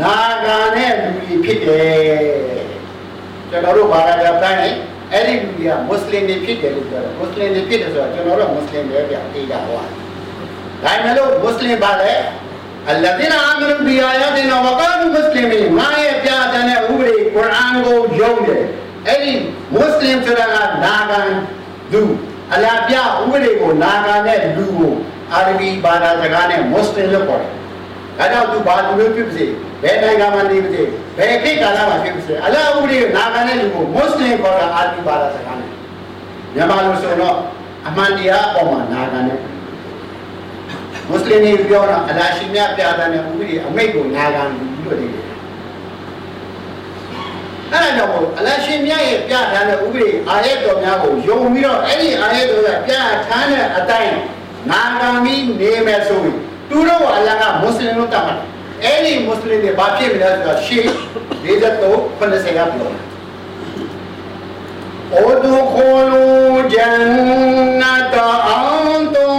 နာဂာနဲ့လူတွေဖြစ်တယ်ကျွန်တော်တို့ဘာသာပြန်တိုင်းအဲ့ဒီလူတွေကမွတ်စလင်တွေဖြစ်တယ်လို့ပြောတယ်မွတ်စလင်တွေဖြစ်တယ်ဆိုတော့ကျွန်တော်တို့မွတ်စလင်တွေပြအေးကြဟောဒါမှမဟုတ်မွတ်စလင်ပါလေအလ္လာဒီနာအာမနူဘီအာယာတိနာဝကာနူမွတ်စလင်တွေငါရဲ့ပြတဲ့ဥပဒေကုရ်အာန်ကိုယုံတယ်အဲ့ဒီမွတ်စလင်ဆိုတာကနာဂန်လူအလားပြဥပဒေကိုနာဂန်နဲ့လူကိုအာရဘီဘာသာစကားနဲ့မွတ်စလင်လို့ခေါ်တယ်ဒါကြောင့်သူဘာလူမျိုးဖြစ်ပါစေ ဘယ်နိုင်ငံမှာနေပါစေဘယ်ခေတ်ကာလမှာဖြစ်ပါစေအလားဥပဒေနာခံတဲ့လူကိုမွတ်စလင်ခေါ်တာအာတိပါဒစကားနဲ့မြန်မာလိုဆိုတော့အမှန်တရားအပေါ်မှာနာခံတဲ့မွတ်စလင်တွေပြောတာအလားရှိမြပြတဲ့ဥပဒေအမိတ်ကိုနာခံပြီးလို့နေတယ်အဲ့ဒါကြောင့်အလရှင်မြတ်ရဲ့ပြထားတဲ့ဥပဒေအာယတ်တော်များကိုယုံပြီးတော့အဲ့ဒီအာယတ်တော်ကပြထားတဲ့အတိုင်းနာခံပြီးနေမယ်ဆိုရင်သူတို့ကအလ္လာဟ်ကမွတ်စလင်လို့တတ်မှတ် အဲ့ဒီမွတ်စလင်တွေဘာဖြစ်မလဲဆိုတာရှေ့53 50ရောက်ပြောတယ်ဩဒုခိုလူဂျန်နတအန်တုံ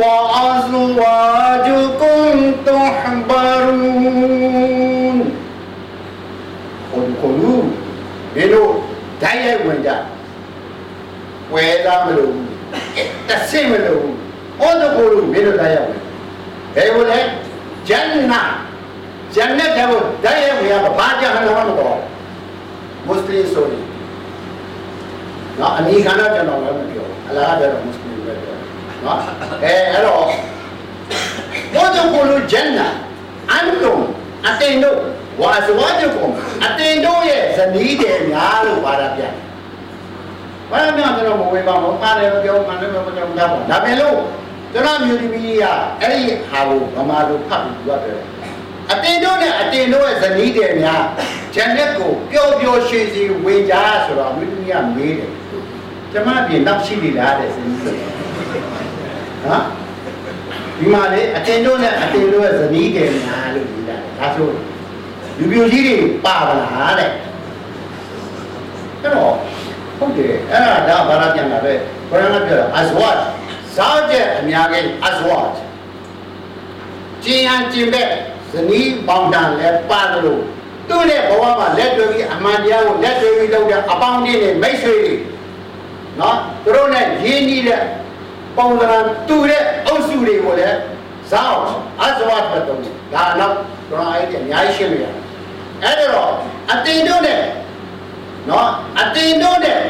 ဝအဇဝါဂျုကွမ်တူဟ်ဘာရူန်ဩဒုခိုလူဘယ်လိုတိုင်းရိုက်ဝင်ကြဝဲသားမလို့တဆင့်မလို့ဩဒုခိုလူဘယ်လိုတိုင်းရိုက်ဝင်ဘယ်လိုလဲဂျန်နာ ဂျန်နတ်တဲ့ဓာတ်ရိုက်ဝင်ရဘာကြဟန်တော့မတော်မွတ်စလင်ဆိုရင်နော်အနိခန္ဓာကျွန်တော်လည်းမပြောအလားတူတော့မွတ်စလင်ပဲပြောနော်အဲအဲ့တော့ဘောဒကိုလူဂျန်နာအန်တုံအတင်တို့ဝါဇဝါဂျကုံအတင်တို့ရဲ့ဇနီးတယ်များလို့ပါတာပြန်ဘာမှကျွန်တော်မဝေပါဘူးအားလည်းပြောမှလည်းပြောကျွန်တော်ဒါပဲလို့ကျွန်တော်မြူဒီမီကအဲ့ဒီဟာကိုဗမာလိုဖတ်ပြီးပြောတယ် အတင်တို့နဲ့အတင်တို့ရဲ့ဇနီးတယ်များဂျန်နက်ကိုပျော်ပျော်ရွှင်စီဝင်ကြဆိုတော့မြူဒီမီကမေးတယ်ကျွန်မပြင်နောက်ရှိနေလားတဲ့ဇနီးတယ်ဟမ်ဒီမှာလေအတင်တို့နဲ့အတင်တို့ရဲ့ဇနီးတယ်များလို့ပြောတာဒါဆိုလူပြိုကြီးတွေပါပါလားတဲ့အဲ့တော့ဟုတ်တယ်အဲ့ဒါဒါဘာသာပြန်တာပဲဘုရားကပြောတာ azwaj ဇာတဲ့အများကြီး azwaj ကျင်ရန်ကျင်ဘက် ဇနီးပေါင်းတန်လဲပါတယ်လို့သူ့ရဲ့ဘဝမှာလက်တွေ့ပြီးအမှန်တရားကိုလက်တွေ့ပြီးလုပ်တဲ့အပေါင်းအသင်းတွေမိတ်ဆွေတွေနော်သူတို့နဲ့ရင်းနှီးတဲ့ပုံစံတူတဲ့အုပ်စုတွေကိုလည်းဇာတ်အဇဝတ်ပဲတော့ဒါတော့ကျွန်တော်အဲ့ဒီအများကြီးရှင်းပြရတယ်အဲ့တော့အတင်တို့နဲ့နော်အတင်တို့နဲ့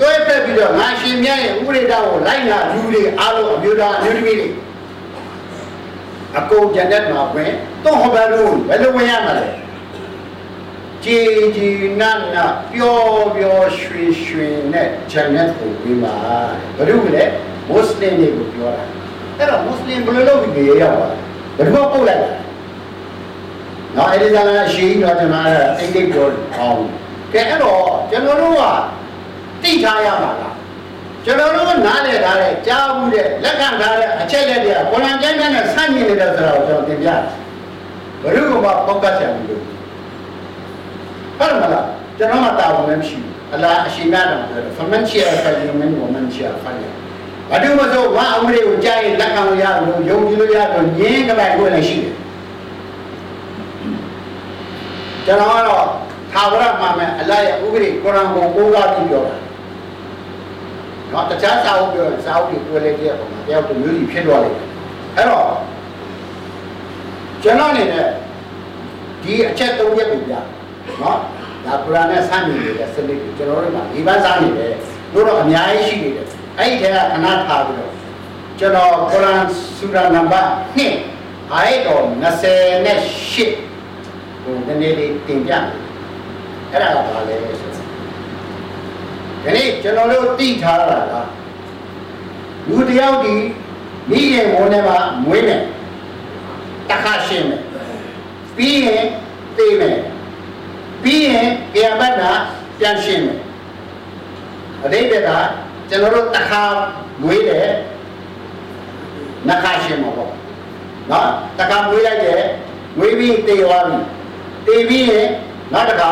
တွဲဖက်ပြီးတော့ငါရှင်မြတ်ရဲ့ဥပဒေတော်ကိုလိုက်လာလူတွေအားလုံးအမျိုးသားအမျိုးသမီးတွေ အကုန်ဂျန်တဲ့မှာဝင်တော့ဟောဘလို့ဘယ်လိုဝင်ရမှာလဲကြည်ကြည်နတ်နတ်ပျော်ပျော်ရွှင်ရွှင်နဲ့ဂျန်တဲ့ကိုပြီးမှာဘယ်လိုလဲမွတ်စလင်တွေကိုပြောတာအဲ့တော့မွတ်စလင်ဘယ်လိုလုပ်ပြီးကြရပါလဲဘယ်လိုပုတ်လိုက်လဲနော်အဲ့ဒီကလည်းရှိတော့ကျွန်တော်အိတ်တိတ်ပြောအောင်ကဲအဲ့တော့ကျွန်တော်တို့ကသိထားရမှာလား ကျွန်တော်တို့နားလည်ထားတဲ့ကြားမှုတဲ့လက်ခံထားတဲ့အချက်လက်တွေကကိုလံကျမ်းနဲ့ဆန့်ကျင်နေတဲ့ဆိုတာကိုကျွန်တော်သင်ပြတယ်ဘယ်လိုကမှပေါက်ကတ်ချင်ဘူးဟုတ်မလားကျွန်တော်မှတာဝန်လည်းမရှိဘူးအလားအရှိန်ကတော့ပြောတယ်ဖမန်ချီယာဖာလီမန်ဝမန်ချီယာဖာလီဘာလို့မဆိုဝါအမလေးကိုကြားရင်လက်ခံလို့ရလို့ယုံကြည်လို့ရလို့ငင်းကြပါကိုလည်းရှိတယ်ကျွန်တော်ကတော့သာဝရမှာမယ်အလားရဲ့ဥပဒေကုရ်အာန်ကိုကိုးကားပြီးပြောတာ နော်တခြားစာအုပ်ပြောရင်စာအုပ်ကိုကိုယ်လည်းကြည့်ရပါမယ်တယောက်တစ်မျိုးကြီးဖြစ်သွားလိမ့်မယ်အဲ့တော့ကျွန်တော်အနေနဲ့ဒီအချက်၃ချက်ကိုပြနော်ဒါကုရ်အာန်နဲ့ဆန့်ကျင်နေတဲ့စနစ်ကိုကျွန်တော်တို့ကဒီပန်းစားနေတယ်တို့တော့အများကြီးရှိနေတယ်အဲ့ဒီထဲကခဏထားပြီးတော့ကျွန်တော်ကုရ်အာန်ဆူရာနံပါတ်2အိုက်တော်28ဟိုနည်းနည်းလေးတင်ပြအဲ့ဒါကဘာလဲဆိုတော့ ဒီနေ့ကျွန်တော်တို့သိထားတာကလူတယောက်ဒီမိခင်ဘုန်းထဲမှာမွေးမယ်တခါရှင်းမယ်ပြီးရင်သိမယ်ပြီးရင်ကြံပတ်တာပြန်ရှင်းမယ်အတိတ်ကကျွန်တော်တို့တခါမွေးတယ်နှစ်ခါရှင်းမှာပေါ့နော်တခါမွေးလိုက်တယ်မွေးပြီးတေသွားပြီတေပြီးရင်နောက်တစ်ခါ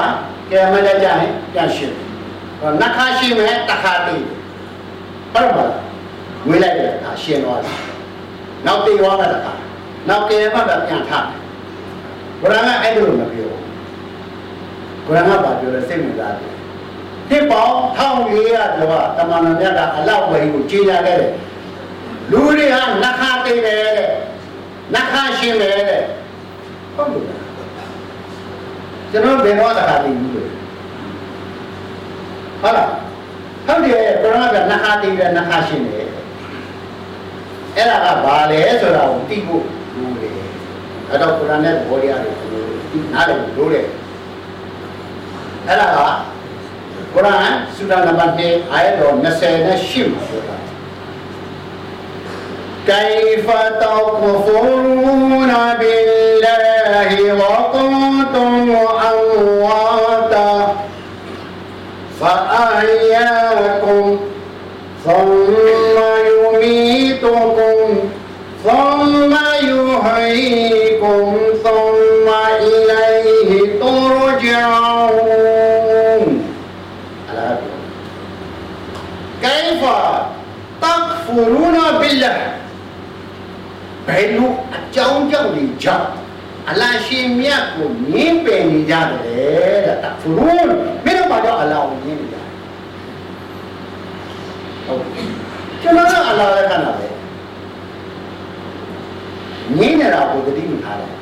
ကဲမလည်းကြရင်ပြန်ရှင်းတယ် နှစ်ခါရှင်းမယ်တစ်ခါတေဟုတ်ပါလားမွေးလိုက်တဲ့အခါရှင်းသွားတယ်နောက်တေသွားတဲ့အခါနောက်ကဲမပဲပြန်ထားဘုရားကအဲ့လိုမပြောဘုရားကဘာပြောလဲစိတ်ဝင်စားတယ်ဒီပေါင်း1400ကျော်ကတမန်တော်မြတ်ကအလောက်ဝယ်ကိုကြေညာခဲ့တယ်လူတွေကနှခါသိတယ်တဲ့နှခါရှင်းတယ်တဲ့ဟုတ်လို့ကျွန်တော်ဘယ်တော့တခါသိဘူးလို့ ဟုတ်လားဟုတ်တယ်ဘုရားကနှခါသိတယ်နှခါရှင်းတယ်အဲ့ဒါကဘာလဲဆိုတာကိုသိဖို့လိုတယ်အဲ့တော့ကုရ်အာန်နဲ့ဘောရရတယ်ဒီနားလည်းလိုတယ်အဲ့ဒါကကုရ်အာန်စူရာနံပါတ်1အာယတ်တော်28မှာပြောတာ كيف تكفرون بالله وكنتم فأحياكم ثم يميتكم ثم يحييكم ثم إليه ترجعون كيف تكفرون بالله ဘယ်လိုအကြောင်းကြောင့်ဒီကြောင့်အလရှင်မြတ်ကိုငင်းပယ်နေကြတယ်တဲ့တဖူရုန်မင်းတို့ ဘာကြောင့်အလာကိုငင်းနေကြလဲဟုတ်ကျွန်တော်ကအလာလည်းခဏပဲငင်းနေတာကိုတတိမထားတယ်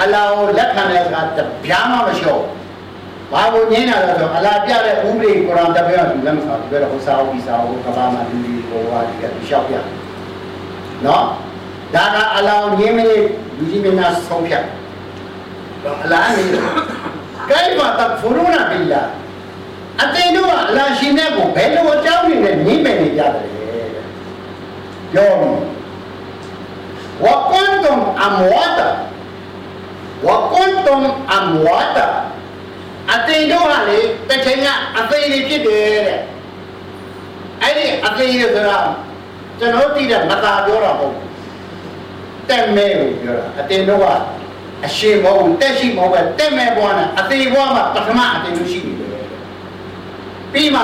အလာကိုလက်ခံတဲ့ကတပြားမှမလျှော့ဘာကိုငင်းတာလဲဆိုအလာပြတဲ့ဥပဒေကုရ်အာန်တပည့်ကသူလည်းမဆောင်ဘူးပြောတော့ဟိုစာအုပ်ဒီစာအုပ်ကဘာမှလူကြီးဟိုဟာဒီကရှောက်ပြနော်ဒါကအလောင်းရင်းမလေးလူကြီးမင်းသားဆုံးဖြတ်တော့အလားနေ ကဲပါတဖူရူနာဘီလာအတင်းတို့ကအလာရှင်နဲ့ကိုဘယ်လိုအကြောင်းတွေနဲ့ညှိပယ်နေကြတယ်ပြောပြီးဝကွန်တုံအမဝတာဝကွန်တုံအမဝတာအတင်းတို့ဟာလေတစ်ချိန်ကအသေးလေးဖြစ်တယ်တဲ့အဲ့ဒီအသေးရဆိုတာကျွန်တော်သိတဲ့မသာပြောတာမဟုတ်ဘူးတက်မဲကိုပြောတာအတင်းတို့က အရှင်မဟုတ်တက်ရှိမဟုတ်ပဲတက်မဲဘွားနဲ့အသေးဘွားမှာပထမအတင်းလို့ရှိနေတယ်ပြီးမှ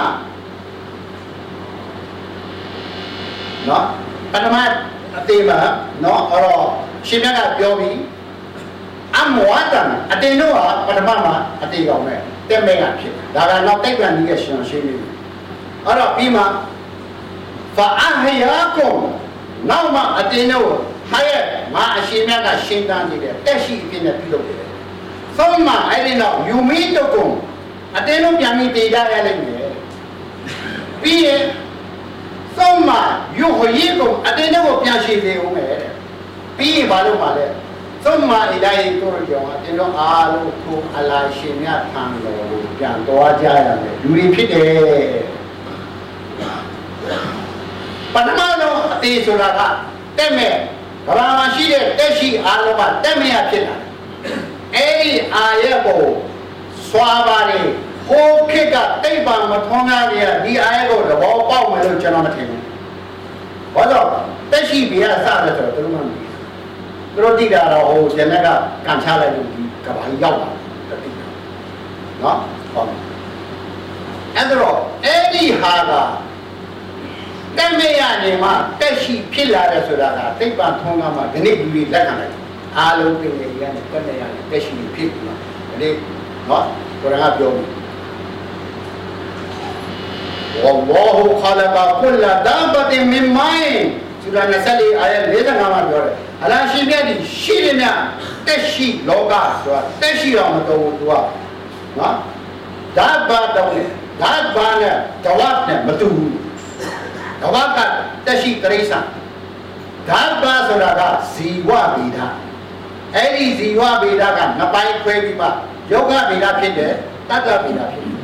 နော်ပထမအသေးမှာနော်အဲ့တော့ရှင်မြတ်ကပြောပြီးအမောတံအတင်းတို့ကပထမမှာအသေးကောင်းမဲ့တက်မဲကဖြစ်ဒါကနောက်တိတ်ပြန်ကြီးရဲ့ရှင်ရှင်းနေပြီအဲ့တော့ပြီးမှဖာအဟယာကုံနောက်မှအတင်းတို့ ဟာရဲ့ငါအရှင်မြတ်ကရှင်းတန်းနေတယ်တက်ရှိအဖြစ်နဲ့ပြုလုပ်တယ်သုံးမှအဲ့ဒီနောက်ယူမီတုကုံအတင်းတို့ပြန်ပြီးတည်ကြရလိမ့်မယ်ပြီးရင်သုံးမှယူဟရီကုံအတင်းတို့ပြန်ရှိသေးဦးမယ်တဲ့ပြီးရင်ဘာလို့ပါလဲသုံးမှဣဒိုင်တို့ကြောင့်အတင်းတို့အားလုံးကိုအလာရှင်မြတ်ထံတော်ကိုပြန်သွားကြရမယ်လူတွေဖြစ်တယ်ပထမဆုံးအသေးဆိုတာကတက်မဲ့ ကဘာမှာရှိတဲ့တက်ရှိအားလုံးကတက်မရဖြစ်လာအဲ့ဒီအာရဲ့ကိုစွာပါတယ်ဟိုခေတ်ကတိတ်ပါမထွန်းကားတွေကဒီအာရဲ့ကိုသဘောပေါက်မယ်လို့ကျွန်တော်မထင်ဘူးဘာလို့တက်ရှိပြရစတယ်ဆိုတော့သူတို့မှမသိဘူးသူတို့တိတာတော့ဟိုဇနက်ကကန်ချလိုက်လို့ဒီကဘာကြီးရောက်လာတယ်တိတာနော်ဟုတ်အဲ့တော့အဲ့ဒီဟာက တက်မရနေမှတက်ရှိဖြစ်လာတယ်ဆိုတာကသိပ္ပံထုံးကမှဒီနေ့လူတွေလက်ခံလိုက်အားလုံးပြင်နေရတဲ့တက်မရတဲ့တက်ရှိဖြစ်ပြီးမှဒီနေ့နော်ကိုရကပြောဘူး والله خلق كل دابة من ماء ဆိုလာနဆလီအာယ45မှာပြောတယ်အလားရှိမြတ်ဒီရှိတယ်များတက်ရှိလောကဆိုတာတက်ရှိအောင်မတော်ဘူးသူကနော်ဓာတ်ပါတော့ဓာတ်ပါနဲ့တဝတ်နဲ့မတူဘူး တဝတ်ကတက်ရှိတရိစ္ဆာဓာတ်ပါဆိုတာကဇီဝဗေဒအဲ့ဒီဇီဝဗေဒကနှစ်ပိုင်းခွဲပြီးမှယောဂဗေဒဖြစ်တယ်တတ္တဗေဒဖြစ်တယ်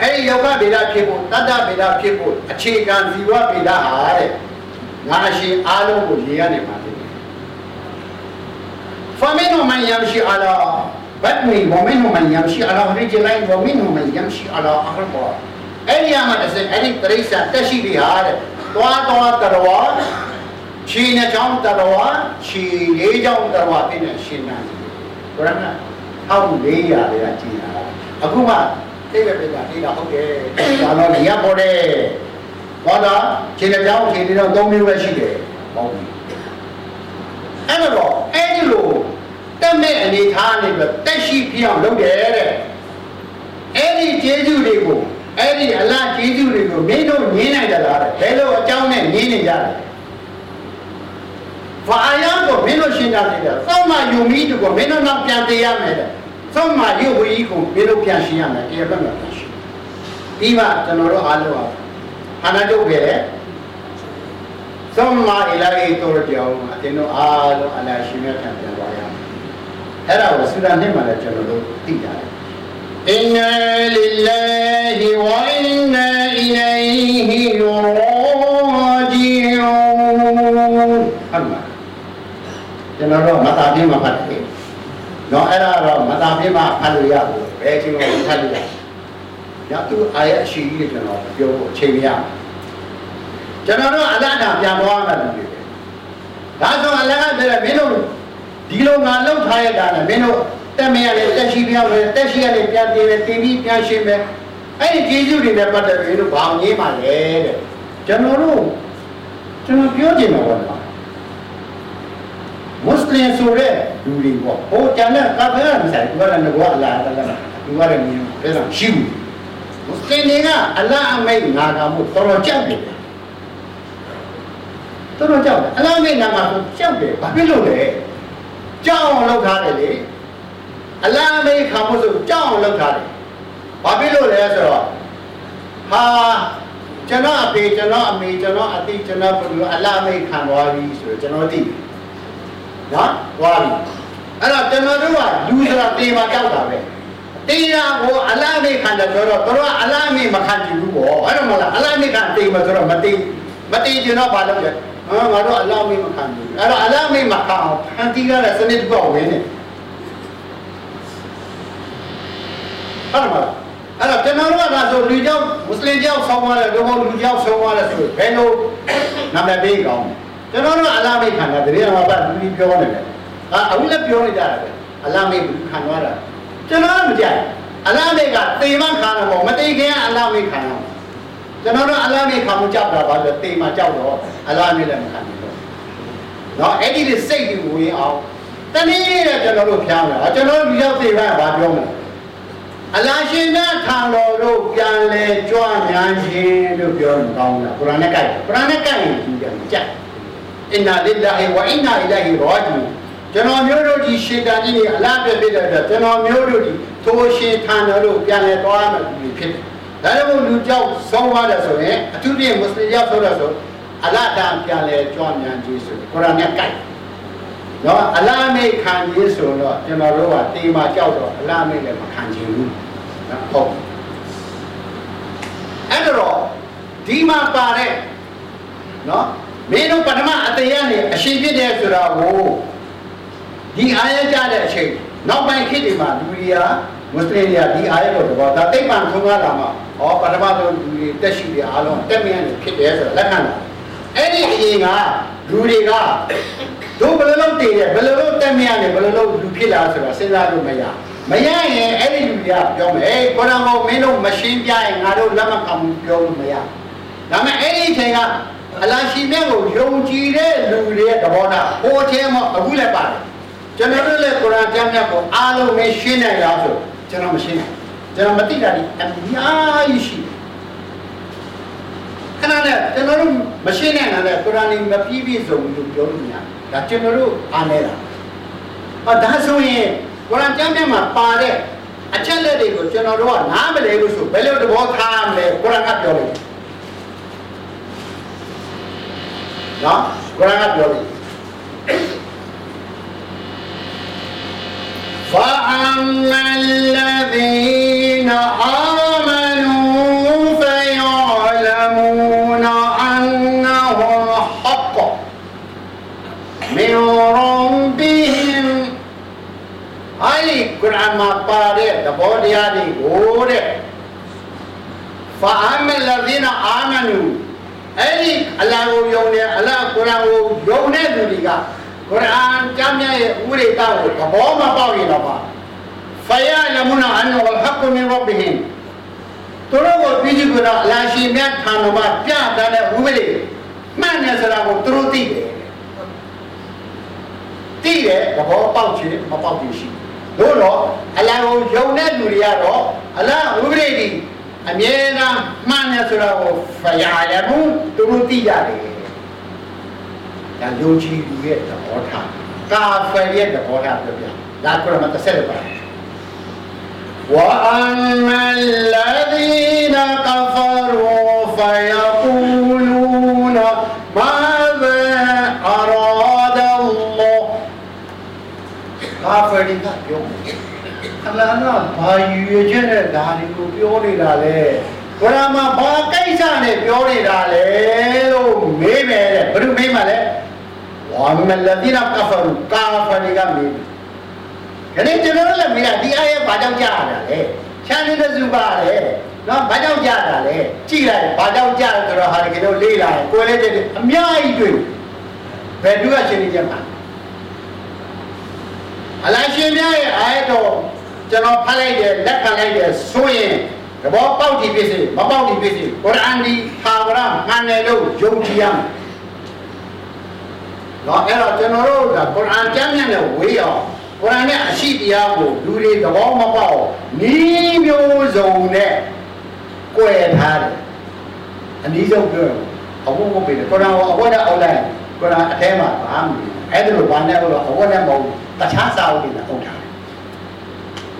အဲ့ဒီယောဂဗေဒဖြစ်ဖို့တတ္တဗေဒဖြစ်ဖို့အခြေခံဇီဝဗေဒဟာတဲ့ငါအရှင်အားလုံးကိုရေရနေပါလိမ့်မယ်ဖမင်းတို့မှယမ်ရှိအလာဘတ်မီဝမင်းတို့မှယမ်ရှိအလာရိဂျလိုင်းဝမင်းတို့မှယမ်ရှိအလာအခဘော အဲ့ဒီမှာတစ်စက်အဲ့ဒီတရိစ္ဆာတက်ရှိပြီဟာတဲ့သွားသွားတတော်ခြေနဲ့ချောင်းတတော်ခြေလေးချောင်းတတော်ပြည့်နေရှင်းတာဘုရားက1400လေးကကြည်တာအခုမှသိပဲပြတာဒီတော့ဟုတ်တယ်ဒါတော့ရပေါ်တယ်ဟောတာခြေနဲ့ချောင်းခြေလေးတော့3မျိုးပဲရှိတယ်ဟုတ်ပြီအဲ့တော့အဲ့ဒီလိုတက်မဲ့အနေထားနေပြီးတက်ရှိပြအောင်လုပ်တယ်တဲ့အဲ့ဒီကျေးဇူးတွေကို အဲ့ဒီအလားကျေးဇူးတွေကိုမင်းတို့ငင်းနိုင်ကြလားတဲ့ဘယ်လိုအကြောင်းနဲ့ငင်းနေကြလဲဖာယံကိုမင်းတို့ရှင်းကြတယ်သောမယုံမီတူကိုမင်းတို့နောက်ပြန်တည်ရမယ်တဲ့သောမယုဝီကိုမင်းတို့ပြန်ရှင်းရမယ်တရားဘက်မှာပြန်ရှင်းပြီးမှကျွန်တော်တို့အားလုံးဟာဟာနာတုတ်ခဲ့တယ်သောမအလာဟီတော်ကြောင့်အတင်းတို့အားလုံးအလာရှင်မြတ်ထံပြန်သွားရမယ်အဲ့ဒါကိုသုဒ္ဓနှစ်မှာလည်းကျွန်တော်တို့သိကြတယ် إنا لله وإنا إليه راجعون ဟုတ်မှာကျွန်တော်တို့မသာပြင်းမှာဖတ်တယ်နော်အဲ့ဒါတော့မသာပြင်းမှာဖတ်လို့ရဘူးဘယ်အချိန်မှဖတ်လို့ရညသူအာရအရှိကြီးတွေကျွန်တော်ပြောဖို့အချိန်မရကျွန်တော်တို့အလတ်တာပြန်သွားမှလို့ပြောတယ်ဒါဆိုအလတ်ကပြောတယ်မင်းတို့ဒီလိုငါလှုပ်ထားရတာနဲ့မင်းတို့ တက်မရလေတက်ရှိပြောင်းလေတက်ရှိရလေပြန်တည်တယ်တင်ပြီးပြန်ရှင်းမယ်အဲ့ဒီကျေးဇူးတွေနဲ့ပတ်သက်ပြီးတို့ဘာငြင်းပါလဲတဲ့ကျွန်တော်တို့ကျွန်တော်ပြောချင်တာကမွတ်စလင်ဆိုတဲ့လူတွေပေါ့ဟိုကျန်တဲ့ကာဖယ်ကမဆိုင်သူကလည်းငါအလားတလားသူကလည်းမြင်တယ်ဆိုရှိဘူးမွတ်စလင်တွေကအလားအမိတ်ငါကမှုတော်တော်ကြောက်တယ်တော်တော်ကြောက်တယ်အလားအမိတ်ငါကမှုကြောက်တယ်ဘာဖြစ်လို့လဲကြောက်အောင်လုပ်ထားတယ်လေ အလားအမိတ်ခံမှုဆိုကြောက်အောင်လုပ်ထားတယ်ဘာဖြစ်လို့လဲဆိုတော့ဟာကျွန်တော်အဖေကျွန်တော်အမေကျွန်တော်အတိကျွန်တော်ဘယ်လိုအလားအမိတ်ခံသွားပြီဆိုတော့ကျွန်တော်သိတယ်နော်သွားပြီအဲ့တော့ကျွန်တော်တို့ကလူဆိုတာတေပါကြောက်တာပဲတရားကိုအလားမေခံတယ်ဆိုတော့သူတို့ကအလားမေမခံကြဘူးပေါ့အဲ့တော့မလားအလားမေခံတိမ်မဆိုတော့မတိမ်မတိမ်ကျင်တော့ဘာလုပ်လဲဟာငါတို့အလားမေမခံဘူးအဲ့တော့အလားမေမခံအောင်ဖန်တီးရတဲ့စနစ်တစ်ခုဝင်နေ ဟုတ်မလားအဲ့တော့ကျွန်တော်တို့ကဒါဆိုလူကြောင့်မွတ်စလင်ကြောင့်ဆောင်းသွားတယ်လူဘောလူကြောင့်ဆောင်းသွားတယ်ဆိုဘယ်လိုနာမည်ပေးကောင်းကျွန်တော်တို့ကအလားမေခံတာတကယ်တော့ဘာလူကြီးပြောနေတယ်ဟာအခုလည်းပြောနေကြတာပဲအလားမေခံသွားတာကျွန်တော်ကမကြိုက်အလားမေကတေမခံရမို့မတေခင်ကအလားမေခံရမှာကျွန်တော်တို့အလားမေခံမှုကြောက်တာပါဆိုတေမကြောက်တော့အလားမေလည်းမခံဘူးတော့နော်အဲ့ဒီလေစိတ်ကိုဝင်အောင်တနည်းတဲ့ကျွန်တော်တို့ဖျားမယ်ကျွန်တော်တို့ဒီရောက်သေးတာဘာပြောမလဲ အလားရှင်နဲ့ထာတော်တို့ပြန်လဲကြွများခြင်းလို့ပြောရင်ကောင်းလားကုရ်အာန်နဲ့ကြိုက်ကုရ်အာန်နဲ့ကြိုက်ရင်ဒီကြကြိုက်အင်နာလ illah ဝအင်နာအီလာဟီရာဂျူကျွန်တော်မျိုးတို့ဒီရှေတာကြီးအလားပြပြတဲ့အတွက်ကျွန်တော်မျိုးတို့ဒီထိုးရှင်ထာတော်တို့ပြန်လဲသွားမယ်ဒီဖြစ်တယ်ဒါကြောင့်လူကြောက်ဆုံးသွားတယ်ဆိုရင်အထူးသဖြင့်မွတ်စလင်ရောက်ဆိုတော့ဆိုအလားတန်ပြန်လဲကြွများခြင်းဆိုကုရ်အာန်နဲ့ကြိုက်နော်အလားမိတ်ခံရေးဆိုတော့ကျွန်တော်တို့ကတေမာကြောက်တော့အလားမိတ်လည်းမခံချင်ဘူး နော်ဟုတ်အဲ့တော့ဒီမှာပါတဲ့နော်မင်းတို့ပထမအတရားနဲ့အရှိဖြစ်တယ်ဆိုတော့ကိုဒီအာရကြတဲ့အချိန်နောက်ပိုင်းခေတ်တွေမှာလူတွေကမွတ်စလင်တွေကဒီအာရတော့တော့ဒါသိပ္ပံထုံးကားလာမှာဟောပထမဆုံးလူတွေတက်ရှိတဲ့အားလုံးတက်မြန်နေဖြစ်တယ်ဆိုတော့လက်ခံတာအဲ့ဒီအရင်ကလူတွေကတို့ဘယ်လိုလုပ်တည်တယ်ဘယ်လိုလုပ်တက်မြန်နေဘယ်လိုလုပ်လူဖြစ်လာဆိုတော့စဉ်းစားလို့မရ မရရင်အဲ့ဒီလူတွေကပြောမယ်အေးကိုရံကိုမင်းတို့မရှင်းပြရင်ငါတို့လက်မခံဘူးပြောလို့မရဒါပေမဲ့အဲ့ဒီအချိန်ကအလာရှိမြတ်ကိုယုံကြည်တဲ့လူတွေရဲ့သဘောထားဟိုအချိန်မှာအခုလည်းပါတယ်ကျွန်တော်တို့လည်းကုရ်အာန်ကျမ်းမြတ်ကိုအားလုံးမရှင်းနိုင်လားဆိုကျွန်တော်မရှင်းနိုင်ကျွန်တော်မသိတာဒီအများကြီးရှိခဏနဲ့ကျွန်တော်တို့မရှင်းနိုင်တာလည်းကုရ်အာန်ကြီးမပြည့်ပြည့်စုံလို့ပြောလို့မရဒါကျွန်တော်တို့အားနေတာအော်ဒါဆိုရင် ကုရ်အာန်ကျမ်းမြတ်မှာပါတဲ့အချက်လက်တွေကိုကျွန်တော်တို့ကနားမလည်လို့ဆိုဘယ်လိုသဘောထားမလဲကုရ်အာန်ကပြောတယ်နော်ကုရ်အာန်ကပြောတယ်ဖာအမ်မလ်လဇီနာအာ န်မှာပါတဲ့သဘောတရားတွေကိုတဲ့ဖာအမလဇီနာအာမနူအဲ့ဒီအလာကိုယုံတယ်အလာကုရ်အာန်ကိုယုံတဲ့လူတွေကကုရ်အာန်ကျမ်းမြတ်ရဲ့ဥရိတကိုသဘောမပေါက်ရင်တော့ပါဖယာလမနာအန်ဝလ်ဟက်မင်ရဘ်ဟင်သူတို့ကိုပြီးကြည့်ကတော့အလာရှိမြတ်ထာမမှာပြတဲ့ဥပဒေမှန်တယ်ဆိုတာကိုသူတို့သိတယ်သိတယ်သဘောပေါက်ခြင်းမပေါက်ခြင်းရှိတယ် တော့အလ္လာဟ်ကိုယုံတဲ့လူတွေကတော့အလ္လာဟ်ဥပဒေဒီအမြဲတမ်းမှန်တယ်ဆိုတာကိုဖယာလမုသူတို့သိရတယ်ဒါယုံကြည်သူရဲ့သဘောထားကာဖယ်ရဲ့သဘောထားပြောပြဒါကုရ်အာန်တစ်ဆက်ပါ وأما الذين كفروا فيقولون ဘာဖယ်ဒီကပြောအလန်ကဘာယူရချက်နဲ့ဒါတွေကိုပြောနေတာလဲဘုရားမှာဘာကိစ္စနဲ့ပြောနေတာလဲလို့မေးမယ်တဲ့ဘယ်သူမေးမှာလဲဝါမလဒီနာကဖရူကာဖဒီကမေးခဏကျွန်တော်လည်းမေးတာဒီအားရဲ့ဘာကြောင့်ကြားရတာလဲချမ်းနေတဲ့စုပါလေနော်ဘာကြောင့်ကြားတာလဲကြည့်လိုက်ဘာကြောင့်ကြားဆိုတော့ဟာဒီကတော့လေးလာကိုယ်လေးတည်းအများကြီးတွေ့ဘယ်သူကရှင်နေကြမှာ အလားရှင်များရဲ့အားတော်ကျွန်တော်ဖတ်လိုက်တယ်လက်ခံလိုက်တယ်ဆိုရင်သဘောပေါက်ကြည့်ဖြစ်စေမပေါက်ကြည့်ဖြစ်စေကုရ်အာန်ဒီဟာဝရမှန်တယ်လို့ယုံကြည်ရမယ်နော်အဲ့တော့ကျွန်တော်တို့ကကုရ်အာန်ကျမ်းမြတ်နဲ့ဝေးအောင်ကုရ်အာန်ရဲ့အရှိတရားကိုလူတွေသဘောမပေါက်နီးမျိုးစုံနဲ့ကြွယ်ထားတယ်အနည်းဆုံးပြောရင်အဘုံမပေးတယ်ကုရ်အာန်ကိုအဘုံနဲ့အောက်လိုက်ကုရ်အာန်အထဲမှာဘာမှမဖြစ်အဲ့ဒါလိုဘာနဲ့လို့အဘုံနဲ့မဟုတ် တခြားစာအုပ်တွေနဲ့အုပ်ထားတယ်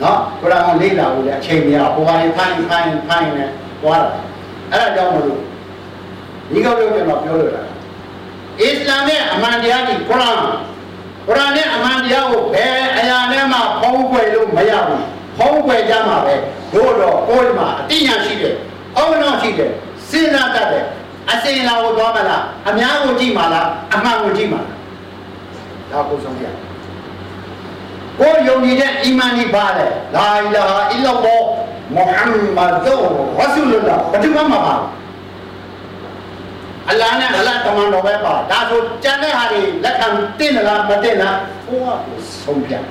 နော်ကုရ်အာန်ကိုလေ့လာဖို့လည်းအချိန်မရဟိုဟာဖိုင်ဖိုင်ဖိုင်နဲ့သွားတာအဲ့ဒါကြောင့်မလို့ဒီကောက်တော့ကျွန်တော်ပြောလို့တာအစ္စလာမ်ရဲ့အမှန်တရားကြီးကုရ်အာန်ကုရ်အာန်ရဲ့အမှန်တရားကိုဘယ်အရာနဲ့မှဖုံးကွယ်လို့မရဘူးဖုံးကွယ်ကြမှာပဲတို့တော့ကိုယ်မှာအတိညာရှိတယ်အောင်းနောက်ရှိတယ်စဉ်းစားတတ်တယ်အစင်လာကိုသွားမလားအများကိုကြည့်မှာလားအမှန်ကိုကြည့်မှာလားဒါကိုဆုံးပြ ကိုယ်ယုံကြည်တဲ့အီမန်ကြီးပါလေလာအီလာဟာအီလာလောမုဟမ္မဒ်ရဆူလလာဘယ်သူမှမပါအလ္လာဟ်နဲ့အလ္လာဟ်တမန်တော်ပဲပါဒါဆိုကြံတဲ့ဟာတွေလက်ခံတင်လားမတင်လားကိုယ်ကဆုံးဖြတ်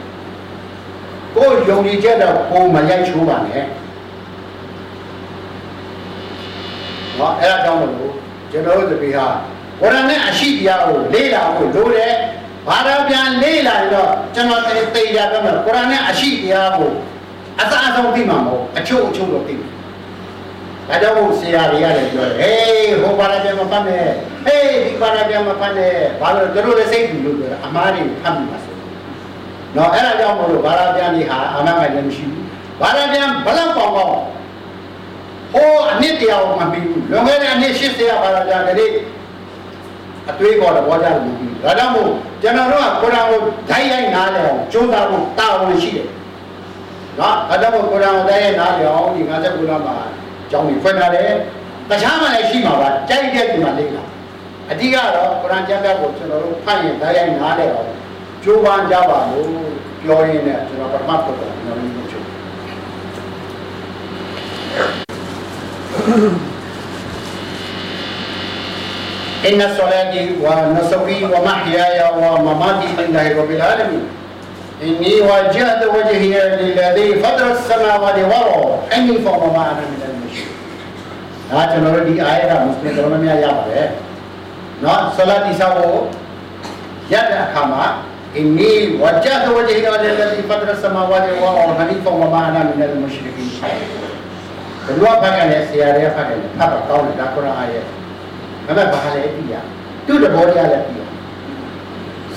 ကိုယ်ယုံကြည်ချက်တော့ကိုယ်မရိုက်ချိုးပါနဲ့နော်အဲ့ဒါကြောင့်မလို့ကျွန်တော်တို့တပီဟာကုရ်အာန်နဲ့အရှိတရားကိုလေ့လာဖို့လိုတယ် ဘာသာပြန်လေ့လာရင်တော့ကျွန်တော်တေးရပြမယ်ကုရ်အာန်နဲ့အရှိတရားကိုအသာအဆုံးသိမှာမဟုတ်အချို့အချို့တော့သိတယ်ဒါကြောင့်ဆရာတွေကလည်းပြောတယ်ဟေးဟိုဘာသာပြန်မဖတ်နဲ့ဟေးဒီဘာသာပြန်မဖတ်နဲ့ဘာလို့တို့လည်းစိတ်ဘူးလို့ပြောအမားတွေဖတ်မိပါဆိုနော်အဲ့ဒါကြောင့်မို့လို့ဘာသာပြန်ဒီဟာအမှန်မှန်လည်းမရှိဘူးဘာသာပြန်ဘလောက်ပေါင်းပေါင်းဟိုအနစ်တရားကိုမပြီးဘူးလွန်ခဲ့တဲ့အနစ်80ဘာသာပြန်ကလေး အတွေးပေါ်တော့ဘောကြလို့မပြီးဘူးဒါကြောင့်မို့ကျွန်တော်တို့ကကုရ်အာန်ကိုဓာတ်ရိုက်နားလည်အောင်ကြိုးစားဖို့တာဝန်ရှိတယ်နော်ဒါကြောင့်မို့ကုရ်အာန်ကိုဓာတ်ရိုက်နားလည်အောင်ဒီ59လမှာကျောင်းကြီးဖွင့်ထားတယ်တခြားမှလည်းရှိမှာပါကြိုက်တဲ့ဒီမှာလေးလာအဓိကတော့ကုရ်အာန်ကျမ်းစာကိုကျွန်တော်တို့ဖတ်ရင်ဓာတ်ရိုက်နားလည်အောင်ကြိုးပမ်းကြပါလို့ပြောရင်းနဲ့ကျွန်တော်ပထမပုဒ်ကကျွန်တော်တို့ချုပ် إن صلاتي ونسبي ومحياي ومماتي لله رب العالمين. إني وجهت وجهي للذي فطر السماوات والأرض. إني فوق ما أنا من المشركين. آج نور دي آية را مسلم دونوں میں آیا ہے۔ نا صلاة عیسیٰ وہ إني وجهت وجهي للذي فطر السماوات والأرض. إني فوق ما أنا من المشركين. Kedua bagian ya, siaranya bagian. Apa kau tidak kurang ayat? မမဘာလဲသိရသူ့သဘောတရားလည်းသိရ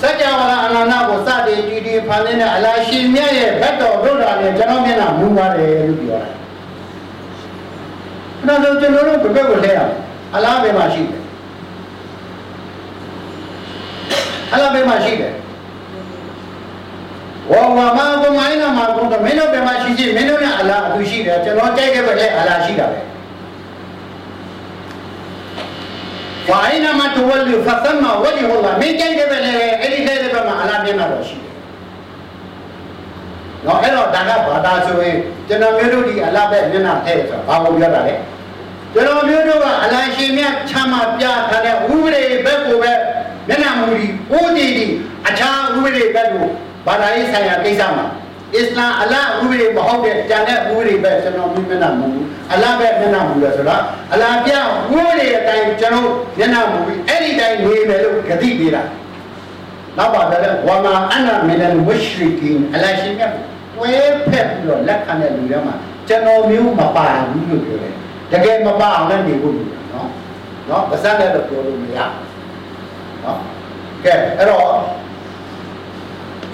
စัจ java လာအနန္တကိုစတင်တည်တည်ဖန်ဆင်းတဲ့အလားရှင်မြတ်ရဲ့ဘတ်တော်ဘုရားနဲ့ကျွန်တော်မျက်နှာမူပါတယ်လို့ပြောတာအဲ့တော့ကျွန်တော်တို့ဘယ်ဘက်ကိုလဲရအောင်အလားဘယ်မှာရှိတယ်အလားဘယ်မှာရှိတယ်ဝါဝါမကုမိုင်းနာမှာကုတမင်းတို့ဘယ်မှာရှိရှိမင်းတို့ကအလားအတူရှိတယ်ကျွန်တော်ကြိုက်တဲ့ဘက်လည်းအလားရှိတာပဲ ဝါအိနာမတဝလဖသမဝလီဟောလာမင်းကြိုက်တဲ့ဘက်လည်းအဲ့ဒီတဲ့ဘက်မှာအလားပြင်းတာတော့ရှိတယ်နော်အဲ့တော့ဒါကဘာသာဆိုရင်ကျွန်တော်မျိုးတို့ဒီအလားပဲမျက်နှာထဲဆိုတာဘာကိုပြောတာလဲကျွန်တော်မျိုးတို့ကအလားရှင်မြတ်ချမ်းသာပြထားတဲ့ဥပဒေဘက်ကိုပဲမျက်နှာမူဒီဦးတည်တည်အခြားဥပဒေဘက်ကိုဘာသာရေးဆိုင်ရာကိစ္စမှာ အစ္စလာမ်အလားဥပဒေမဟုတ်တဲ့ကျန်တဲ့ဥပဒေပဲကျွန်တော်မျက်နှာမူအလားပဲမျက်နှာမူလဲဆိုတော့အလားပြဥပဒေအတိုင်းကျွန်တော်မျက်နှာမူပြီးအဲ့ဒီတိုင်းနေမယ်လို့ဂတိပေးတာနောက်ပါတယ်ဝါမာအနာမီနလ်မုရှရီကင်အလားရှင်မြတ်တွဲဖက်ပြီးတော့လက်ခံတဲ့လူတွေမှာကျွန်တော်မျိုးမပါဘူးလို့ပြောတယ်တကယ်မပါအောင်လည်းနေဖို့လိုတယ်နော်နော်ပါစက်လည်းတော့ပြောလို့မရဘူးနော်ကဲအဲ့တော့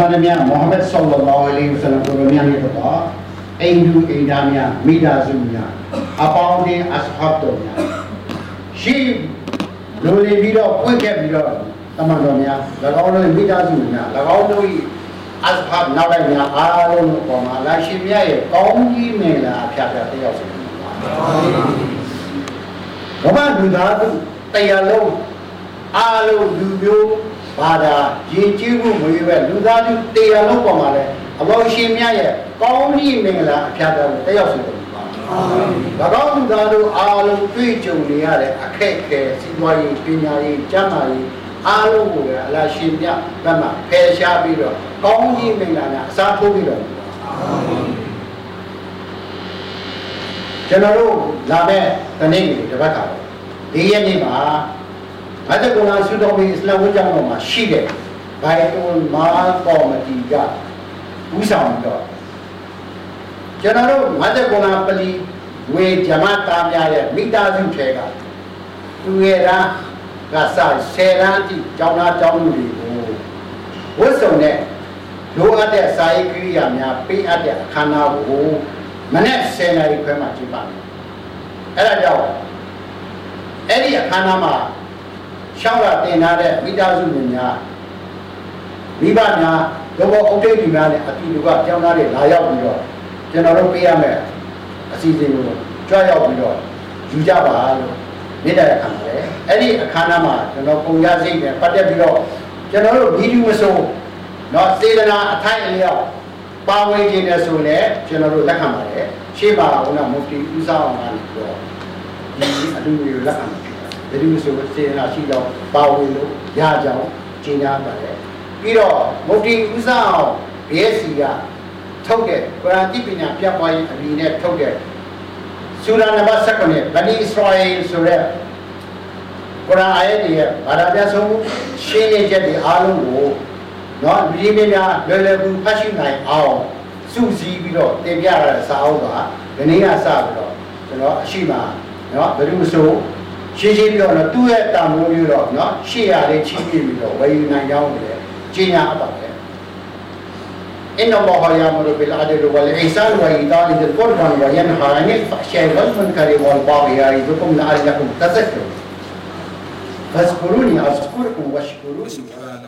မဏမြတ်မုဟမ္မဒ်ဆလ္လာလာဟ်အလိုင်းဝဆလမ်ကိုမြတ်ရဲ့တော့အိမ်သူအိမ်သားများမိသားစုများအပေါင်းအသင်းအဆဟပ်တို့များရှိလိုနေပြီးတော့ပွင့်ခဲ့ပြီးတော့သမဏတော်များ၎င်းတို့မိသားစုများ၎င်းတို့၏အဆဟပ်နောက်လိုက်များအားလုံးကိုပေါ်မှာလာရှင်မြတ်ရဲ့ကောင်းကြီးမင်္ဂလာအဖျားဖျားတက်ရောက်စေပါဘုရားလူသားတရားလုံးအားလုံးလူမျိုး ဘာသာယဉ်ကျေးမှုမွေးပဲလူသားစုတရားလုံးပေါ်မှာလဲအဘောရှင်မြတ်ရဲ့ကောင်းကြီးမင်္ဂလာအဖျားဖျားတက်ရောက်စေပါဘုရား၎င်းလူသားတို့အားလုံးတွေ့ကြုံနေရတဲ့အခက်အခဲစီးပွားရေးပညာရေးကျန်းမာရေးအားလုံးကိုလည်းအလားရှင်မြတ်ဘက်မှာဖယ်ရှားပြီးတော့ကောင်းကြီးမင်္ဂလာနဲ့အစားထိုးပြီးတော့ကျွန်တော်တို့လာမဲ့တနေ့ကိုတစ်ပတ်ခါတော့ဒီရက်နေ့မှာ ငါတို့ကဆူတော်ဘီအစ္စလာမ်ဝတ်ကြောင်းတော်မှာရှိတဲ့ဘိုင်တွန်မာကော်မတီကဥဆောင်တော့ကျွန်တော်တို့ငါတို့ကပလီဝေဂျမသားများရဲ့မိသားစုထဲကသူရဲ့လားကစဆယ်ရန်တိကျောင်းသားကျောင်းသူတွေကိုဝတ်စုံနဲ့လိုအပ်တဲ့စာရေးကိရိယာများပေးအပ်တဲ့အခမ်းအနားကိုမနေ့10နာရီခွဲမှာကျင်းပမယ်အဲ့ဒါကြောင့်အဲ့ဒီအခမ်းအနားမှာ ရှောင်းရတင်ထားတဲ့မိသားစုဝင်များမိဘများရောဘောအုပ်ထိပ်ဒီများနဲ့အတူတူကကျောင်းသားတွေလာရောက်ပြီးတော့ကျွန်တော်တို့ပေးရမယ်အစီအစဉ်ကိုကြွရောက်ပြီးတော့ယူကြပါလို့မြစ်တဲ့အခါမှာလေအဲ့ဒီအခမ်းအနားမှာကျွန်တော်ပုံရစိတ်နဲ့ပတ်သက်ပြီးတော့ကျွန်တော်တို့ဗီဒီယိုမဆိုเนาะစေတနာအထိုက်အလျောက်ပါဝင်ခြင်းနဲ့ဆိုလည်းကျွန်တော်တို့လက်ခံပါတယ်ရှေ့ပါကမုတ်တီဦးဆောင်အောင်ကနေပြီးတော့ဒီအလူမျိုးလက်ခံပါ တယ်ဗီဒီယိုဆိုစေတနာရှိတော့ပါဝင်လို့ရကြအောင်ကျင်းများပါတယ်ပြီးတော့မုတ်တီဦးဆောင်အောင် BSC ကထုတ်တဲ့ကုရ်အာန်တိပညာပြတ်ပွားရေးအမည်နဲ့ထုတ်တဲ့ဆူရာနံပါတ်19ဗနီအစ္စရာအယ်ဆိုတဲ့ကုရ်အာန်အာယတ်တွေရဲ့ဘာသာပြန်ဆုံးရှင်းလင်းချက်တွေအားလုံးကိုနော်လူကြီးမင်းများလွယ်လွယ်ကူဖတ်ရှိနိုင်အောင်စုစည်းပြီးတော့တင်ပြရတဲ့စာအုပ်ကဒီနေ့ကစပြီးတော့ကျွန်တော်အရှိမနော်ဘယ်လိုဆို ရှင်းရှင်းပြီးတော့နော်သူ့ရဲ့တာမိုးမျိုးတော့နော်ရှေ့ရလေးချိပြီးပြီးတော့ဝယ်ယူနိုင်ကြောင်းလည်းကျင်းရအပ်ပါတယ် إن الله يأمر بالعدل والإحسان وإيتاء ذي القربى وينهى عن الفحشاء والمنكر والبغي يعظكم لعلكم تذكرون فاذكروني أذكركم واشكروني سبحان